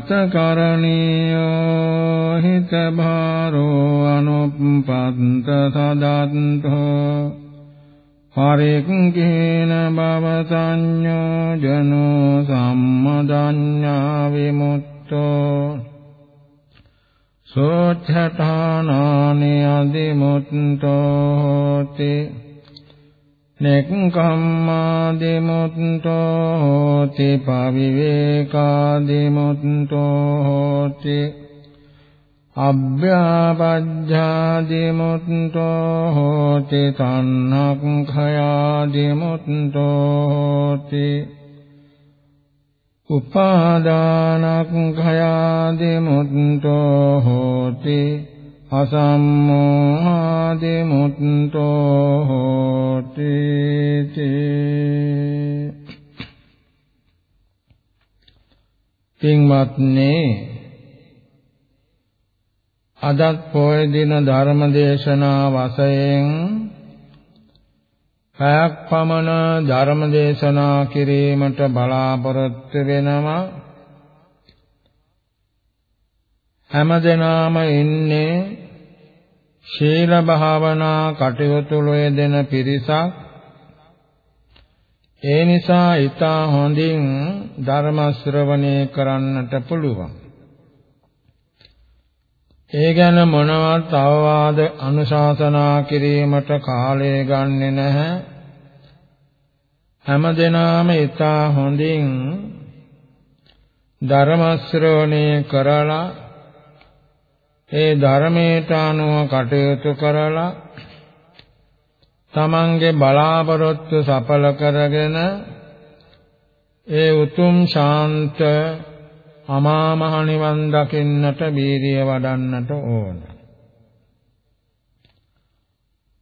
කතකරණීයෝ හිත භාරෝ අනුප්පන්ත සදත්තෝ හරික්කේන බව සංඤෝ ජනෝ සම්මදඤ්ඤා විමුක්තෝ සෝච්ඡඨානානි අදිමුක්තෝ හෝති නෙක්ඛම්මාදිමුත්තෝ හෝති පවිවේකාදිමුත්තෝ හෝති අභ්‍යාපජ්ජාදිමුත්තෝ හෝති තණ්හක්ඛයාදිමුත්තෝ හෝති උපාදානක්ඛයාදිමුත්තෝ හෝති අසම්මෝහාදි මුත්තෝ හෝති පින්වත්නි අදත් පොය දින ධර්ම දේශනා වශයෙන් පැයක් පමණ ධර්ම දේශනා කිරීමට බලාපොරොත්තු වෙනවා. හැමදෙනාම ඉන්නේ ශීල භාවනා කටයුතු යෙදෙන පිරිසක්. ඒ නිසා ඊට හොඳින් ධර්ම ශ්‍රවණය කරන්නට පුළුවන්. ඒ ගැන මොනවත් අවවාද අනුශාසනා කිරීමට කාලය ගන්නෙ නැහැ. හැමදෙනාම ඊට හොඳින් ධර්ම ශ්‍රවණය කරලා ඒ ධර්මයට අනුව කටයුතු කරලා තමන්ගේ බලාපොරොත්තු සඵල කරගෙන ඒ උතුම් ශාන්ත අමා මහ නිවන් දකින්නට බීරිය වඩන්නට ඕන.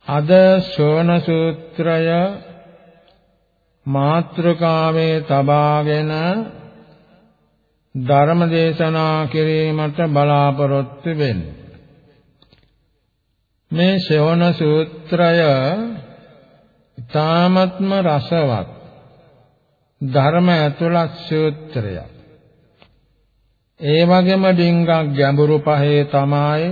අද ශෝන සූත්‍රය මාත්‍රකාවේ තබාගෙන ධර්ම දේශනා කිරීමට බලාපොරොත්තු වෙන්නේ. මේ ශවණ සූත්‍රය ඊ타ත්ම රසවත් ධර්ම ඇතුළත් සූත්‍රයක්. ඒ වගේම ඩිංගක් ගැඹුරු පහේ තමයි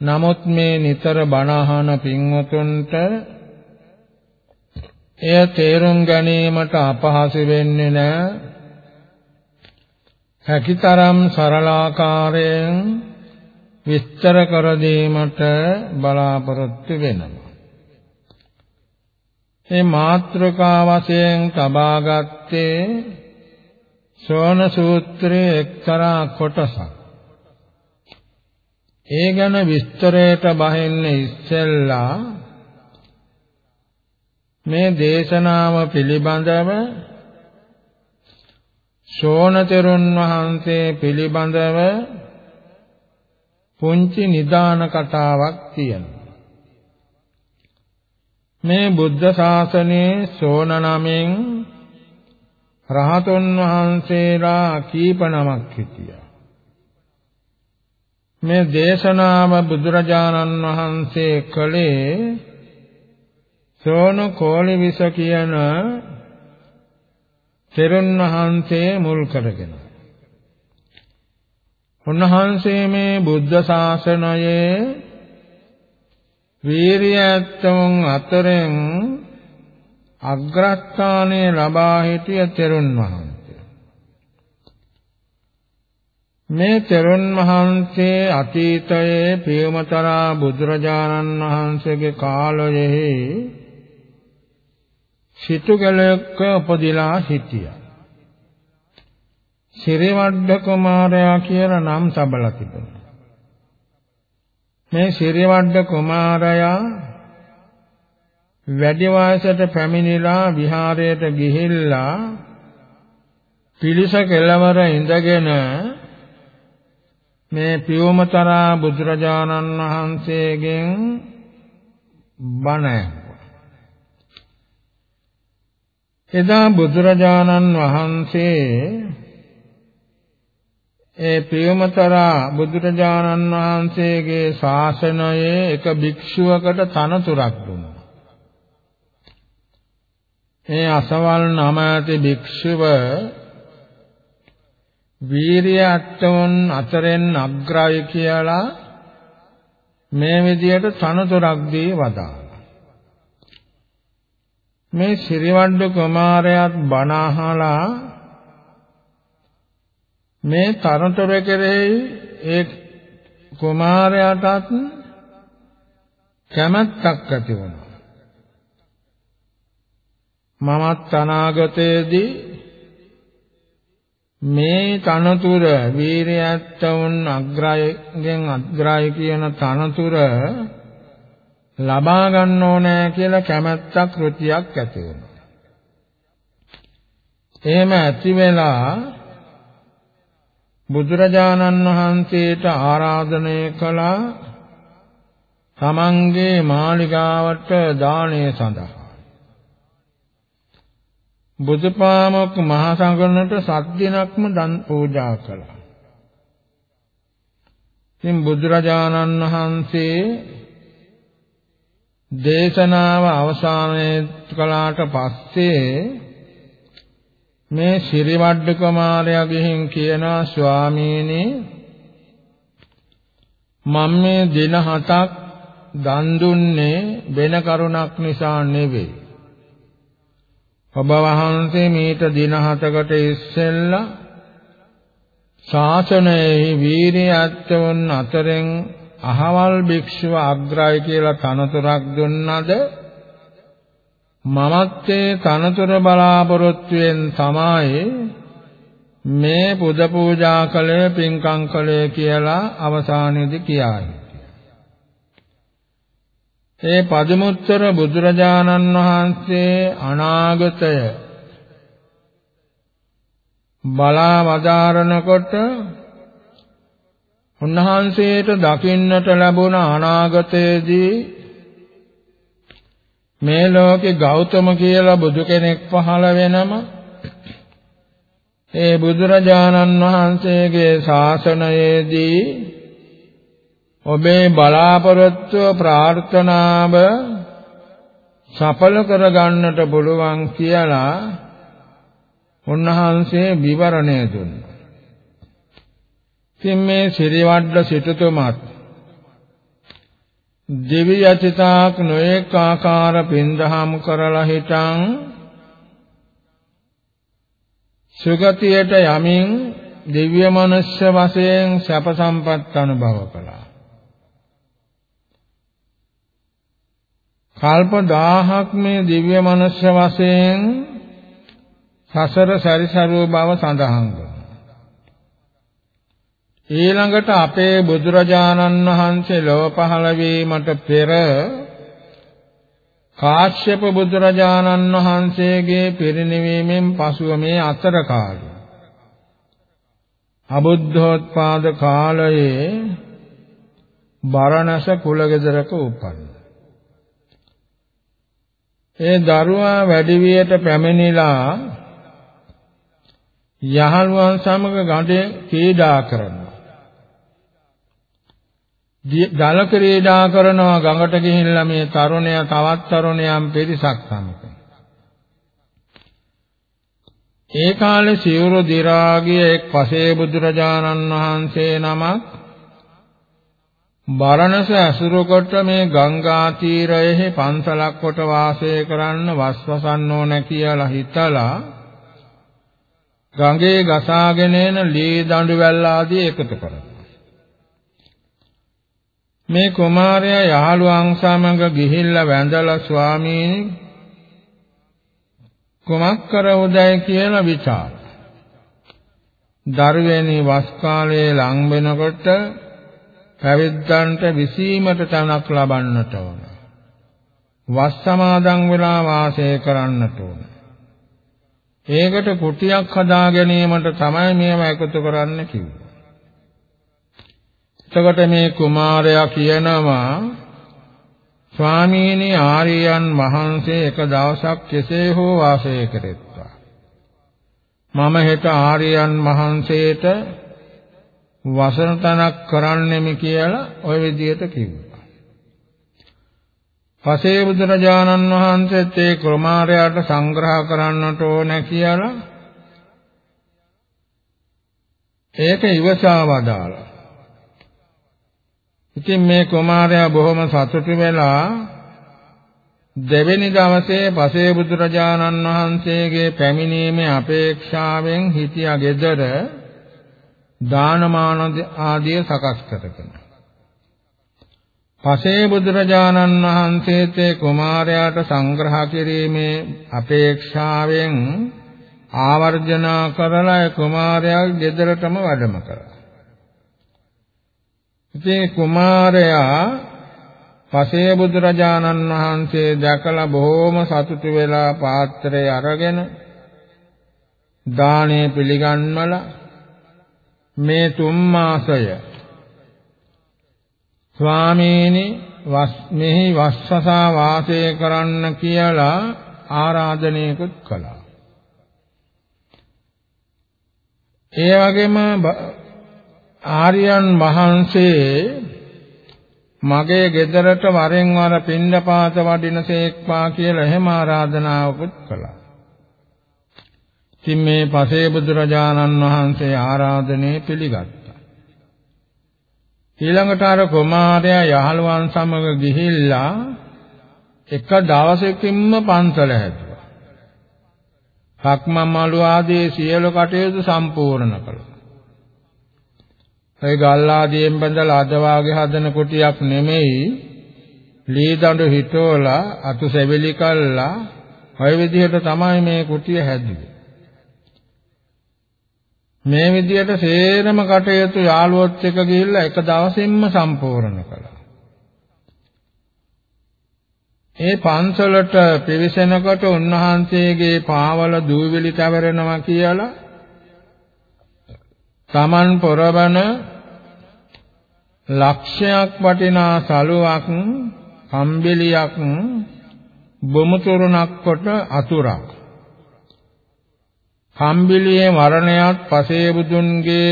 නමුත් මේ නිතර බණ අහන පින්වතුන්ට එය තේරුම් ගැනීමට අපහසු වෙන්නේ නැහැ හැකිතරම් සරලාකාරයෙන් විස්තර කර දීමට බලාපොරොත්තු වෙනවා. මේ මාත්‍රකා වශයෙන් තබාගත්තේ සෝන සූත්‍රයේ එක්තරා කොටසක්. ඒ ගැන විස්තරයට බහින්න ඉස්සෙල්ලා මේ දේශනාව පිළිබඳව ශෝණතෙරුන් වහන්සේ පිළිබඳව පුංචි නිදාන කතාවක් තියෙනවා. මේ බුද්ධ ශාසනයේ සෝන නමෙන් රහතුන් වහන්සේලා කීප නමක් හිටියා. මේ දේශනාව බුදුරජාණන් වහන්සේ කළේ සෝන කෝලිවිස කියන තෙරුන් වහන්සේ මුල් කරගෙන. උන්වහන්සේ මේ බුද්ධ ශාසනයේ වීරියත්තුන් අතරින් අග්‍රස්ථානයේ ලබා සිටිය තෙරුන් වහන්සේ. මේ තෙරුන් වහන්සේ අතීතයේ පියමතරා බුදුරජාණන් වහන්සේගේ කාලයේ සිටුගලක උපදිලා හිටියා. සිරිවඩ්ඩ කුමාරයා කියලා නම් තබලා තිබෙනවා. මේ සිරිවඩ්ඩ කුමාරයා වැඩි වයසට පැමිණිලා විහාරයට ගිහිල්ලා පිලිස කෙළවර ඉඳගෙන මේ පියුමතරා බුදුරජාණන් වහන්සේගෙන් බණ එදා බුදුරජාණන් වහන්සේ ඒ පියමතරා බුදුරජාණන් වහන්සේගේ ශාසනයේ එක භික්ෂුවකට තනතුරක් දුන්නා. මේ අසවල් නම ඇති භික්ෂුව වීරියත්වුන් අතරින් අග්‍රයි කියලා මේ විදියට තනතුරක් දී වදාළා. මේ ශිරිවණ්ඩ කුමාරයාත් බණ අහලා මේ තරතර කෙරෙහි ඒ කුමාරයාටත් කැමැත්තක් ඇති වුණා. මමත් අනාගතයේදී මේ තනතුර වීරයත්වුන් අග්‍රයෙන් අග්‍රය කියන තනතුර ලබා ගන්න ඕනෑ කියලා කැමැත්තක් ෘතියක් ඇති වෙනවා. එහෙම ඇති වෙලා බුදුරජාණන් වහන්සේට ආරාධනය කළා තමන්ගේ මාලිගාවට දාණය සඳහා බුදුපාමොක් මහ සංඝරණට සත් දිනක්ම දන් පූජා කළා. ඉතින් බුදුරජාණන් වහන්සේ දේශනාව අවසානයේ කළාට පස්සේ මේ ශිරිවඩ්ඩ කුමාරයා ගිහින් කියනවා ස්වාමීනි මම මේ දින හතක් දන් දුන්නේ වෙන කරුණක් නිසා නෙවෙයි. ඔබ වහන්සේ මීට දින හතකට ඉස්සෙල්ලා ශාසනයේ වීරියත්වුන් අතරින් අහවල් භික්ෂුව අග්‍රයි කියලා තනතුරක් දුන්නද මමත්තේ තනතුර බලාපොරොත්තුෙන් තමයි මේ පුද පූජා කළේ පින්කම් කළේ කියලා අවසානයේදී කියයි. ඒ පදමුත්තර බුදුරජාණන් වහන්සේ අනාගතය බලා වදාරනකොට උන්වහන්සේට දකින්නට ලැබුණ අනාගතයේදී මේ ලෝකේ ගෞතම කියලා බුදු කෙනෙක් පහළ වෙනම ඒ බුදුරජාණන් වහන්සේගේ ශාසනයේදී ඔබේ බලාපොරොත්තු ප්‍රාර්ථනාව සඵල කරගන්නට පුළුවන් කියලා උන්වහන්සේ විවරණය දුන්නා. ඉතින් මේ සිරිවඩ්ඩ සිටුතුමත් දිව්‍ය යතිතාක් නොඑක ආකාර පින්දහම් කරලා හිටන් සුගතියට යමින් දිව්‍ය මනුෂ්‍ය වශයෙන් සැප සම්පත් අනුභව කළා. කල්ප 1000ක් මේ දිව්‍ය මනුෂ්‍ය වශයෙන් සසර සැරිසරුව බව සඳහන් කරනවා. ඊළඟට අපේ බුදුරජාණන් වහන්සේ ලොව පහළ වීමට පෙර කාශ්‍යප බුදුරජාණන් වහන්සේගේ පිරිනිවීමෙන් පසුව මේ අතර කාලේ අබුද්ධෝත්පාද කාලයේ බරණැස කුලගෙදරක උපන්නා. ඒ දරුවා වැඩිවියට පැමිණිලා යහළුවන් සමග ගඟේ ක්‍රීඩා කරනවා. ජල ක්‍රීඩා කරනවා ගඟට ගිහිල්ලා මේ තරුණයා තවත් තරුණයන් පිරිසක් සමග. ඒ කාලේ සිවුරු දි รา ගිය එක් පසේ බුදුරජාණන් වහන්සේ නමක් බරණස ඇසුරු කොට මේ ගංගා තීරයේ පන්සලක් කොට වාසය කරන්න වස්වසන්න ඕන කියලා හිතලා ගඟේ ගසාගෙන එන ලී දඬු වැල් ආදී එකතු කරනවා. මේ කුමාරයා යහළුවන් සමග ගිහිල්ලා වැඳලා ස්වාමීනි කුමක් කරවුදයි කියලා විචාර. දරුවැනි වස් කාලයේ ලං වෙනකොට පැවිද්දන්ට විසීමට තැනක් ලබන්නට ඕන. වස් සමාදන් වෙලා වාසය කරන්නට ඕන. ඒකට කුටියක් හදා ගැනීමට තමයි මේව එකතු කරන්න කිව්වේ. එතකොට මේ කුමාරයා කියනවා ස්වාමීනි ආර්යයන් වහන්සේ එක දවසක් කෙසේ හෝ වාසය කෙරෙත්වා. මම හෙට ආර්යයන් වහන්සේට වසන තනක් කරන්නෙමි කියලා ওই විදිහට කිව්වා. පසේ බුදුරජාණන් වහන්සේත් ඒ කුමාරයාට සංග්‍රහ කරන්නට ඕන කියලා ඒක ඉවසා වදාලා. ඉතින් මේ කුමාරයා බොහොම සතුටු වෙලා දෙවෙනි දවසේ පසේ බුදුරජාණන් වහන්සේගේ පැමිණීමේ අපේක්ෂාවෙන් හිටියා gedara දානමාන ආදිය සකස් කරගෙන පසේ බුදුරජාණන් වහන්සේත් කුමාරයාට සංග්‍රහ කිරීමේ අපේක්ෂාවෙන් ආවර්ජනා කරලා කුමාරයා ගෙදරටම වැඩම කරා. ඉතින් කුමාරයා පසේ බුදුරජාණන් වහන්සේ දැකලා බොහෝම සතුටු වෙලා පාත්‍රය අරගෙන දාණය පිළිගන්වලා මේ තුන් මාසය ස්වාමීනි මෙහි වස්සසා වාසය කරන්න කියලා ආරාධනයකුත් කළා. ඒ වගේම ආර්යයන් වහන්සේ මගේ ගෙදරට වරෙන් වර පින්ඩපාත වඩිනසේක්වා කියලා එහෙම ආරාධනාවකුත් කළා. ඉතින් මේ පසේ බුදුරජාණන් වහන්සේ ආරාධනේ පිළිගත්තා. ඊළඟට අර කුමාරයා යහළුවන් සමග ගිහිල්ලා එක දවසකින්ම පන්සල හැදුවා. සක්මන් මළු ආදී සියලු කටයුතු සම්පූර්ණ කළා. ඒ ගල් ආදියෙන් බඳලා අද වාගේ හදන කුටියක් නෙමෙයි ලී දඬු හිටෝලා අතු සෙවිලි කල්ලා ඔය විදිහට තමයි මේ කුටිය හැදුවේ. මේ විදියට සේරම කටයුතු යාළුවොත් එක්ක ගිහිල්ලා එක දවසින්ම සම්පූර්ණ කළා. ඒ පන්සලට පිවිසෙනකොට උන්වහන්සේගේ පාවල දූවිලි තවරනවා කියලා Taman පොරවන ලක්ෂයක් වටිනා සලුවක් කම්බිලියක් බොමුතුරුණක් කොට අතුරක් කම්බිලියේ මරණයත් පසේ බුදුන්ගේ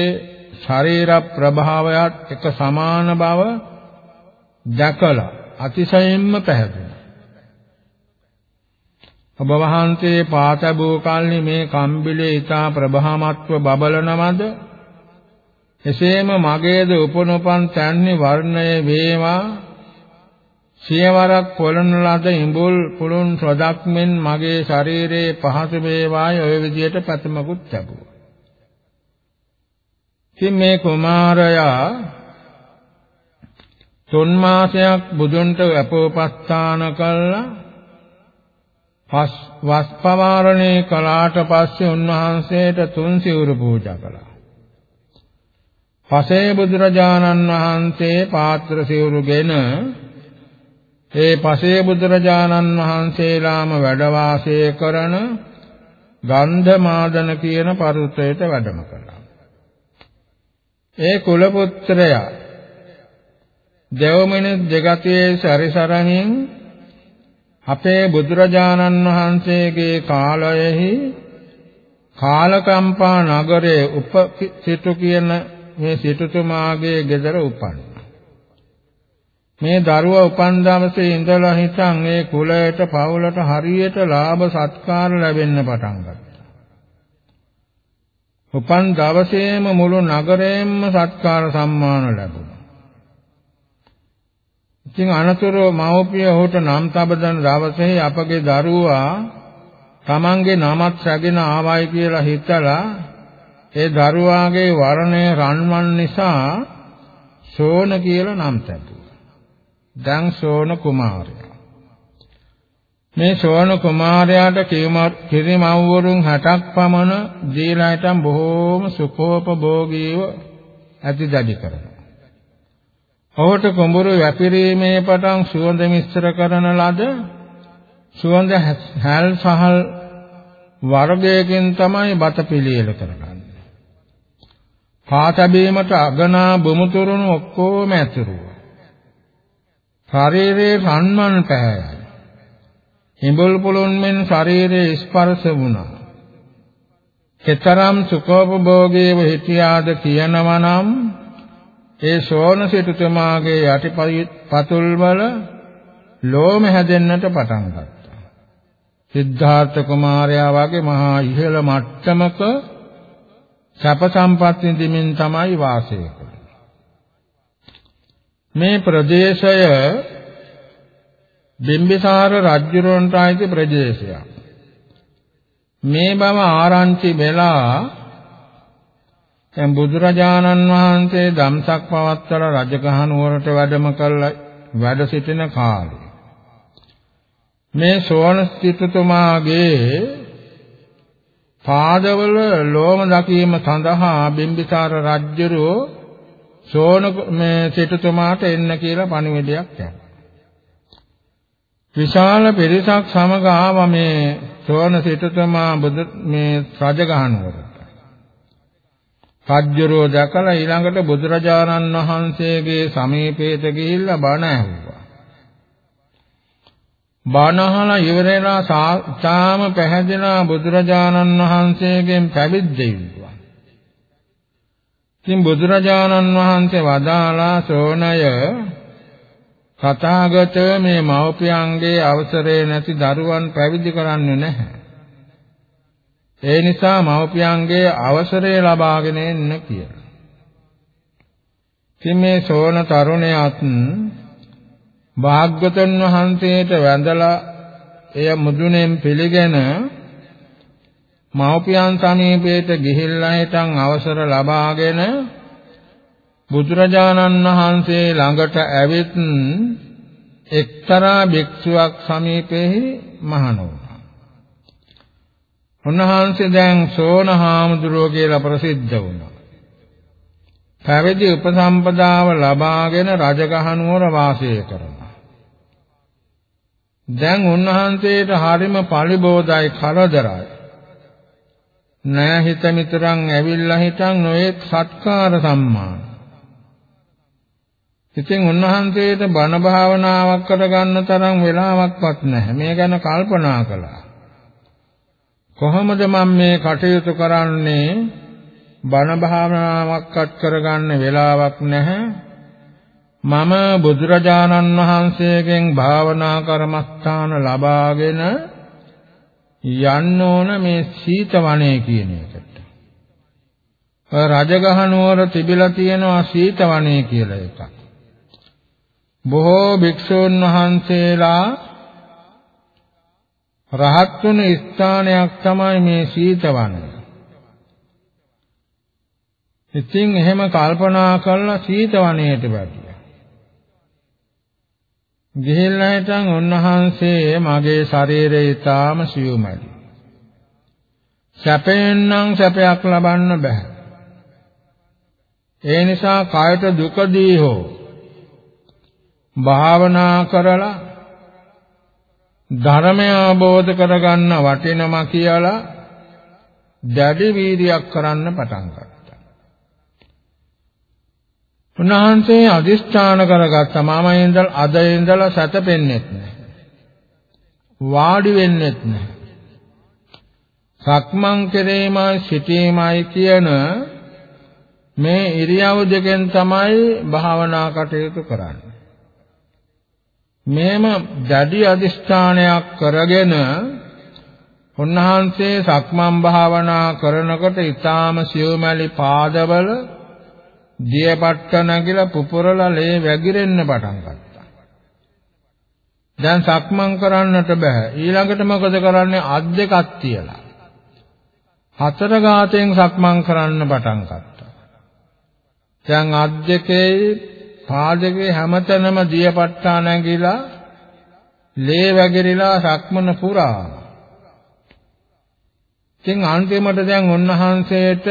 ශරීර ප්‍රභාවයත් එක සමාන බව දැකලා අතිශයින්ම පැහැදුණා. ඔබ වහන්සේ පාතබෝ කල්හි මේ කම්බිලේ ඊතා ප්‍රභාමත්ව බබලනවද? එසේම මගේද උපනොපන් තන්නේ වර්ණය වේවා සියවරක් පොළන ලද ඉඹුල් පුළුන් සොදක් මෙන් මගේ ශරීරයේ පහසු වේවායි ඔය විදියට ප්‍රතිමකුත් ලැබුවා. ඉතින් මේ කුමාරයා තුන් මාසයක් බුදුන්ට අපෝපස්ථාන කළා. පස් වස් පවාරණේ කලාට පස්සේ උන්වහන්සේට තුන් සිවුරු පූජා කළා. පසේ බුදුරජාණන් වහන්සේ පාත්‍ර සිවුරුගෙන ඒ පසේ බුදුරජාණන් වහන්සේලාම වැඩ වාසය කරන ගන්ධමාදන කියන පර්වතයට වැඩම කළා. ඒ කුල පුත්‍රයා දෙවමිනිත් දෙගතියේ සැරිසරමින් අපේ බුදුරජාණන් වහන්සේගේ කාලයෙහි කාලකම්පා නගරයේ උපසිටු කියන මේ සිටුතුමාගේ ගෙදර උපන්. මේ දරුවා උපන් දවසේ ඉඳලා හිටන් ඒ කුලයට පවුලට හරියට ලාභ සත්කාර ලැබෙන්න පටන් ගත්තා. උපන් දවසේම මුළු නගරයෙන්ම සත්කාර සම්මාන ලැබුණා. ඉතින් අනතුරු මව්පිය ඔහුට නම් තබදන දවසේ අපගේ දරුවා තමන්ගේ නමත් රැගෙන ආවයි කියලා හිතලා ඒ දරුවාගේ වර්ණය රන්වන් නිසා සෝන කියලා නම් තැබුවා. දැන් සෝන කුමාරයා. මේ සෝන කුමාරයාට කිරිමව්වරුන් 60ක් පමණ දීලා හිටන් බොහෝම සුඛෝපභෝගීව ඇතිදඩි කරනවා. ඔහුට කුඹුරු වැපිරීමේ පටන් සුවඳ මිශ්‍ර කරන ලද සුවඳ හැල් සහල් වර්ගයකින් තමයි බත පිළියෙල කරගන්නේ. පාතබීමට අගනා බුමුතුරුණු ඔක්කොම ඇතුරුවා. ශරීරයේ සම්මන් පැහැයයි. හිඹුල් පුළුන් මෙන් ශරීරයේ ස්පර්ශ වුණා. කෙතරම් සුඛෝපභෝගීව හිටියාද කියනවා නම් ඒ ශෝණ සිටුතුමාගේ යටිපතුල් වල ලෝම හැදෙන්නට පටන් ගත්තා. සිද්ධාර්ථ කුමාරයා වගේ මහා ඉහළ මට්ටමක සැප සම්පත් විඳින්මින් තමයි වාසය කරන්නේ. මේ ප්‍රදේශය බිම්බිසාර රජුරන්ට අයිති ප්‍රදේශයක්. මේ බව ආරංචි වෙලා දැන් බුදුරජාණන් වහන්සේ ධම්සක් පවත්වලා රජගහ නුවරට වැඩම කළා වැඩ සිටින කාලේ මේ සෝන සිටුතුමාගේ පාදවල ලෝම දකීම සඳහා බිම්බිසාර රජුරෝ සෝන මේ සිටුතුමාට එන්න කියලා පණිවිඩයක් යනවා. විශාල පිරිසක් සමග ආව මේ සෝන සිටුතුමා බුදු මේ රජගහ නුවරට. රජ්ජරෝ දැකලා ඊළඟට බුදුරජාණන් වහන්සේගේ සමීපයට ගිහිල්ලා බණ ඇහුවා. බණ අහලා ඉවරලා සාම පැහැදිලා බුදුරජාණන් වහන්සේගෙන් පැවිද්ද ඉල්ලුවා. ඉතින් බුදුරජාණන් වහන්සේ වදාලා සෝනය කතාගත මේ මව්පියන්ගේ අවසරය නැති දරුවන් පැවිදි කරන්නේ නැහැ. ඒ නිසා මව්පියන්ගේ අවසරය ලබාගෙන එන්න කියලා. ඉතින් මේ සෝන තරුණයාත් භාග්‍යවතුන් වහන්සේට වැඳලා එය මුදුනෙන් පිළිගෙන මව්පියන් සමීපයට ගිහිල්ලා හිටන් අවසර ලබාගෙන බුදුරජාණන් වහන්සේ ළඟට ඇවිත් එක්තරා භික්ෂුවක් සමීපෙහි මහණ උන්වහන්සේ දැන් සෝන හාමුදුරුවෝ කියලා ප්‍රසිද්ධ වුණා. පැවිදි උපසම්පදාව ලබාගෙන රජගහ නුවර වාසය කරනවා. දැන් උන්වහන්සේට හරිම පරිබෝධයි කරදරයි. නෑ හිත මිතරන් ඇවිල්ලා හිටන් නොයෙක් සත්කාර සම්මාන. ඉතින් උන්වහන්සේට බණ භාවනාවක් කරගන්න තරම් වෙලාවක්වත් නැහැ. මේ ගැන කල්පනා කළා. කොහොමද මම මේ කටයුතු කරන්නේ බණ භාවනාවක්වත් කරගන්න වෙලාවක් නැහැ මම බුදුරජාණන් වහන්සේගෙන් භාවනා කර්මස්ථාන ලබාගෙන යන්න ඕන මේ සීත වනයේ කියන එකට. රජගහ නුවර තිබිලා තියෙනවා සීත වනයේ කියලා එකක්. බොහෝ භික්ෂූන් වහන්සේලා රහත් වුණ ස්ථානයක් තමයි මේ සීතවනය. ඉතින් එහෙම කල්පනා කරලා සීතවනයේට වැටියා. ගිහිල්ලා හිටන් උන්වහන්සේ මගේ ශරීරය ඊටාම සියුමයි. සැපෙන් නම් සැපයක් ලබන්න බෑ. ඒ නිසා කායට දුකදී හෝ භාවනා කරලා ධර්මය අවබෝධ කරගන්න වටිනවා කියලා දැඩි වීර්යයක් කරන්න පටන් ගත්තා. උන්වහන්සේ අදිස්ථාන කරගත්තා මම ඉඳලා අද ඉඳලා සැතපෙන්නෙත් නැහැ. වාඩි වෙන්නෙත් නැහැ. සක්මන් කෙරේමයි සිටීමයි කියන මේ ඉරියව් දෙකෙන් තමයි භාවනා කටයුතු කරන්නේ. මේම දැඩි අදිස්ථානයක් කරගෙන උන්වහන්සේ සක්මන් භාවනා කරනකොට ඊටාම සියුමැලි පාදවල දියපට්ට නැගිලා පුපුරලා ලේ වැగిරෙන්න පටන් ගත්තා. දැන් සක්මන් කරන්නට බෑ. ඊළඟට මොකද කරන්නේ? අත් දෙකක් තියලා. හතර ගාතෙන් සක්මන් කරන්න පටන් ගත්තා. දැන් අත් දෙකේ පාදකේ හැමතැනම දියපට්ටා නැගිලා ලේ වැగిරිලා සක්මන පුරා. ඉතින් අන්තිමට දැන් උන්වහන්සේට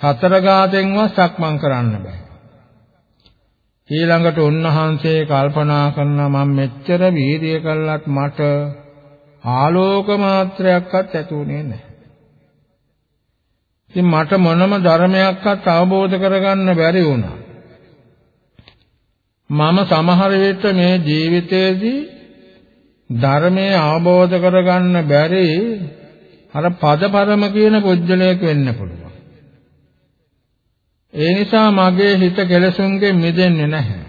සතර ගාතෙන්වත් සක්මන් කරන්න බෑ. ඊළඟට උන්වහන්සේ කල්පනා කරනවා මම මෙච්චර වීර්ය කළත් මට ආලෝක මාත්‍රයක්වත් ඇතුනේ නැහැ. ඉතින් මට මොනම ධර්මයක්වත් අවබෝධ කරගන්න බැරි වුණා. මම සමහර විට මේ ජීවිතයේදී ධර්මයේ අවබෝධ කරගන්න බැරි අර පදපරම කියන පුජ්‍යලයක් වෙන්න පුළුවන්. ඒ නිසා මගේ හිත කෙලසුන්ගෙන් මිදෙන්නේ නැහැ.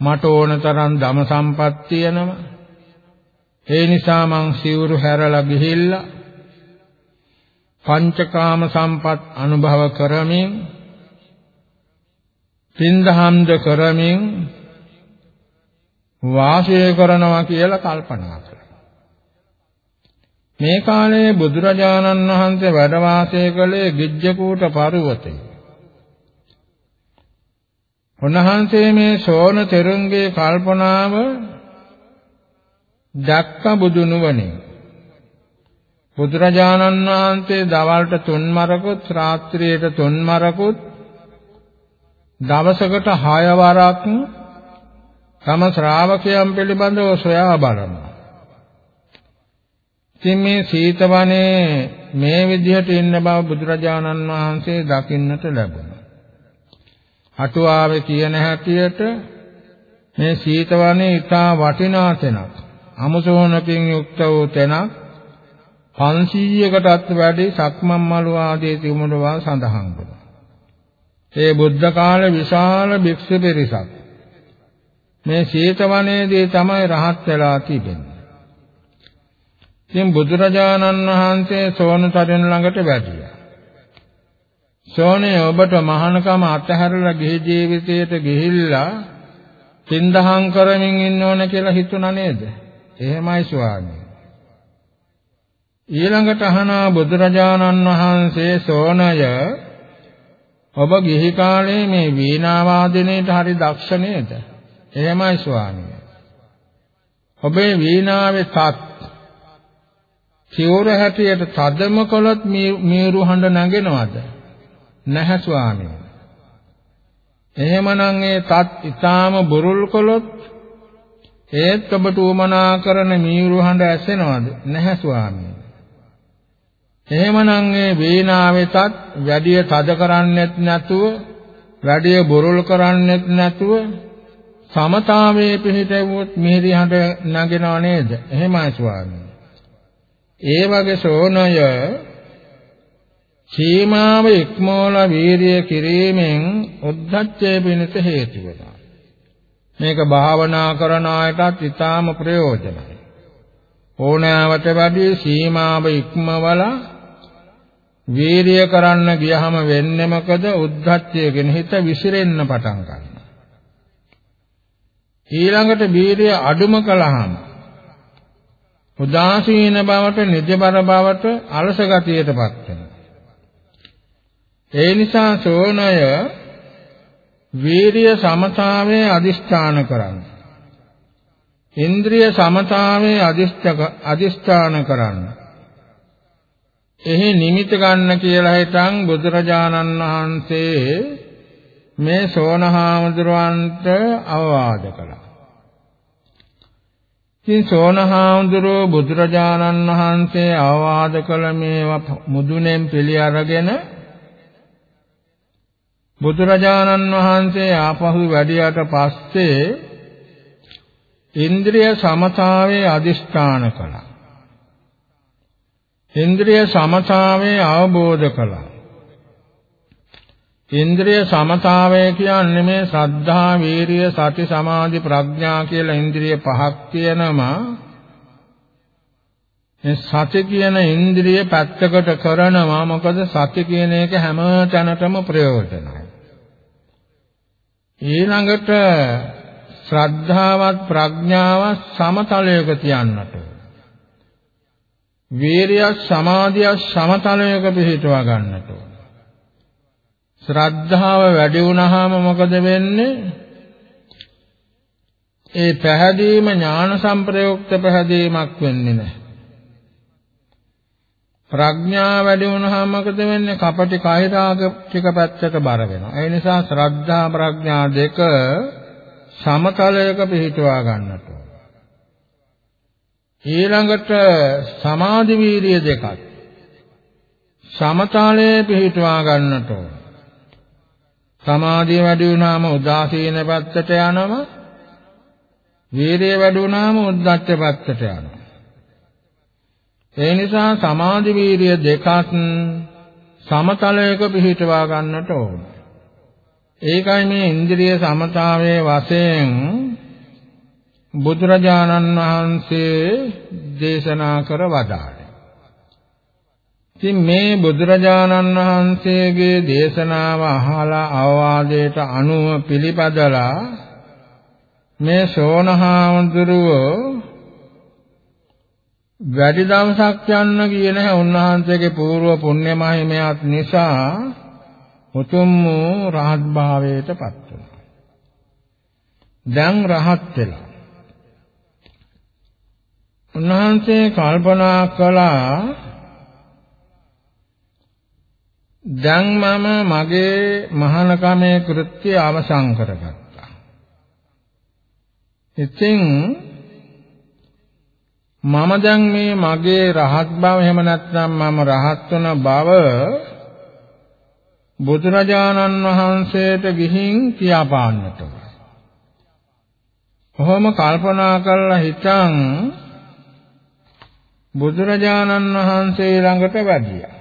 මට ඕන තරම් ධම සම්පත් තියෙනවා. ඒ නිසා මං සිවුරු හැරලා ගිහිල්ලා පංචකාම සම්පත් අනුභව කරමින් පින්දහම්ද කරමින් වාසය කරනවා කියලා කල්පනා කළා. මේ කාලයේ බුදුරජාණන් වහන්සේ වැඩ වාසය කළේ ගිජ්ජකූට පර්වතයේ. උන්වහන්සේ මේ සෝන තෙරුන්ගේ කල්පනාව දැක්ක බුදු නුවණින් බුදුරජාණන් වහන්සේ දවල්ට තුන්මරකුත් රාත්‍රියට තුන්මරකුත් දවසකට 6 වරක් තම ශ්‍රාවකයන් පිළිබඳව සොයා බලනවා. ඉතින් මේ සීතවනේ මේ විදිහට ඉන්න බව බුදුරජාණන් වහන්සේ දකින්නට ලැබුණා. අටුවාවේ කියන හැටියට මේ සීතවනේ ඊටා වටිනා තැනක්. අමුසෝනකින් යුක්ත වූ තැනක් 500කටත් වැඩි සක්මන් මළු ආදී තිබුණවා සඳහන් වෙනවා. ඒ බුද්ධ කාලේ විශාල භික්ෂු පිරිසක් මේ සීතවනයේදී තමයි රහත් වෙලා තිබෙන්නේ. ඉතින් බුදුරජාණන් වහන්සේ සෝනතරින් ළඟට වැඩියා. සෝනේ ඔබට මහානකම අතහැරලා ගිහි ජීවිතයට ගිහිල්ලා පින්දහම් කරමින් ඉන්න ඕන කියලා හිතුණා නේද? එහෙමයි ස්වාමී. ඊළඟට අහනා බුදුරජාණන් වහන්සේ සෝනය ඔබ ගිහි කාලේ මේ වීණා වාදනයේට හරි දක්ෂ නේද? එහෙමයි ස්වාමී. ඔබේ වීණාවේ තත් සිවුර හැටියට තදම කළොත් මීරු හඬ නැගෙනවද? නැහැ ස්වාමී. එහෙමනම් ඒ තත් ඊටාම බුරුල් කළොත් ඒත් ඔබට උමනා කරන මීරු හඬ ඇසෙනවද? නැහැ ස්වාමී. එහෙමනම් ඒ වීණාවෙතත් වැඩිය තද කරන්නෙත් නැතුව වැඩිය බොරොල් කරන්නෙත් නැතුව සමතාවයේ පිහිටවුවොත් මිහිරි හඬ නගිනව නේද? එහෙමයි ස්වාමී. ඒ වගේ සෝනය සීමාව ඉක්මෝල වීරිය කිරීමෙන් උද්ධච්චය පිණිස හේතු වෙනවා. මේක භාවනා කරන අයටත් ඊටාම ප්‍රයෝජනයි. ඕනෑවට වැඩි සීමාව ඉක්මවලා වීරිය කරන්න ගියහම වෙන්නේ මොකද? උද්ධච්චයගෙන හිත විසිරෙන්න පටන් ගන්නවා. ඊළඟට වීරිය අඩුම කළාම උදාසීන බවට, නිජබර බවට, අලස ගතියටපත් වෙනවා. ඒ නිසා සෝනය වීරිය සමතාවයේ අදිෂ්ඨාන කරන්න. ඉන්ද්‍රිය සමතාවයේ අදිෂ්ඨාන කරන්න. එහි නිමිත ගන්න කියලා හිතන් බුදුරජාණන් වහන්සේ මේ සෝනහාමුදුරන්ට අවවාද කළා. ඉතින් සෝනහාමුදුරෝ බුදුරජාණන් වහන්සේ අවවාද කළ මේවා මුදුනෙන් පිළි අරගෙන බුදුරජාණන් වහන්සේ ආපහු වැඩියට පස්සේ ඉන්ද්‍රිය සමතාවේ අදිෂ්ඨාන කළා. ඉන්ද්‍රිය සමතාවේ අවබෝධ කළා. ඉන්ද්‍රිය සමතාවය කියන්නේ මේ ශ්‍රද්ධා, වීරිය, සති, සමාධි, ප්‍රඥා කියලා ඉන්ද්‍රිය පහක් තියෙනවා. මේ සති කියන ඉන්ද්‍රිය පැත්තකට කරනවා මොකද සති කියන එක හැම තැනටම ප්‍රයෝජනයි. ඊළඟට ශ්‍රද්ධාවත් ප්‍රඥාවත් සමතලයක තියන්නට වීරිය සමාධිය සමතලයක පිහිටවා ගන්නට ශ්‍රද්ධාව වැඩි වුණාම මොකද වෙන්නේ? ඒ පැහැදීම ඥාන සංප්‍රයුක්ත පැහැදීමක් වෙන්නේ නැහැ. ප්‍රඥා වැඩි වුණාම මොකද වෙන්නේ? කපටි කෛරාග ටික පැත්තට බර වෙනවා. ඒ නිසා ශ්‍රද්ධා ප්‍රඥා දෙක සමතලයක පිහිටුවා ගන්නට ඊළඟට සමාධි වීරිය දෙකක්. සමතලයේ පිහිටුවා ගන්නට සමාධිය වැඩි වුණාම උදාසීන පැත්තට යනවා වීරිය වැඩි වුණාම උද්දච්ච පැත්තට යනවා ඒ නිසා සමාධි වීරිය දෙකත් සමතලයක පිහිටවා ගන්නට ඕන. ඒකයි මේ ඉන්ද්‍රිය සමතාවයේ වශයෙන් බුදුරජාණන් වහන්සේ දේශනා කර වදාළේ. ඉතින් මේ බුදුරජාණන් වහන්සේගේ දේශනාව අහලා අවවාදයට අනුව පිළිපදලා මේ සෝනහාමුදුරුවෝ වැඩි දවසක් යන්න ගියේ නැහැ උන්වහන්සේගේ పూర్ව පුණ්‍ය මහිමයත් නිසා උතුම් වූ රහත් භාවයට පත් වුණා. දැන් රහත් වෙලා. උන්වහන්සේ කල්පනා කළා දැන් මම මගේ මහානකමේ කෘත්‍ය අවසන් කරගත්තා. ඉතින් මම දැන් මේ මගේ රහත් බව එහෙම නැත්නම් මම රහත් වන බව බුදුරජාණන් වහන්සේට ගිහින් කියාපාන්නට කොහොම කල්පනා කරලා හිතන් බුදුරජාණන් වහන්සේ ළඟට වැඩියා.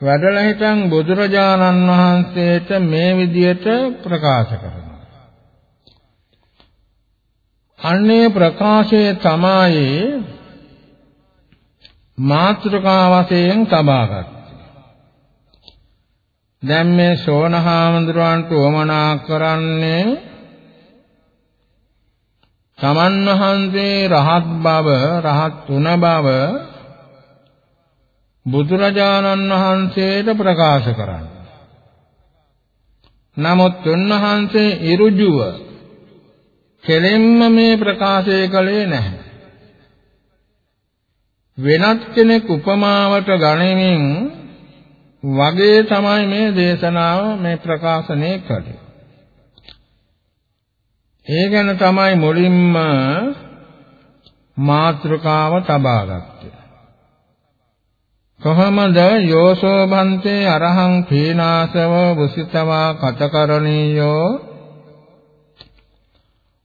වැඩලා හිටන් බුදුරජාණන් වහන්සේට මේ විදියට ප්‍රකාශ කරනවා. අන්නේ ප්‍රකාශය තමයි මාත්‍රකා වශයෙන් තබාගත්තේ. දැන් මේ සෝනහාමුදුරන්ට උවමනා කරන්නේ තමන් වහන්සේ රහත් බව රහත් තුන බව බුදුරජාණන් වහන්සේට ප්‍රකාශ කරන්න. නමුත් උන්වහන්සේ ඉරුජුව කෙලෙන්ම මේ ප්‍රකාශය කළේ නැහැ. වෙනත් කෙනෙක් උපමාවට ගනිමින් වගේ තමයි මේ දේශනාව මේ ප්‍රකාශනය කළේ. ඒ ගැන තමයි මුලින්ම මාත්‍රකාව තබාගත්තේ. කොහමද යෝසෝ බන්තේ අරහං පීනාසව වසිතවා කතකරණීයෝ.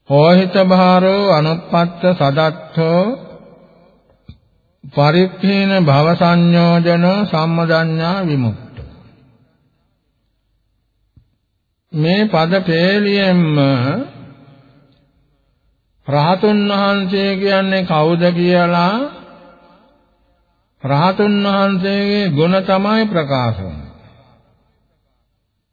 හෝහිත භාරෝ අනුප්පත්ත සදත්තෝ පරික්ඛේන භව සංයෝජන සම්මදඤ්ඤා විමුක්ත. මේ පද පෙළියෙන්ම රහතුන් වහන්සේ කියන්නේ කවුද කියලා රහතුන් වහන්සේගේ ගුණ තමයි ප්‍රකාශ වෙන්නේ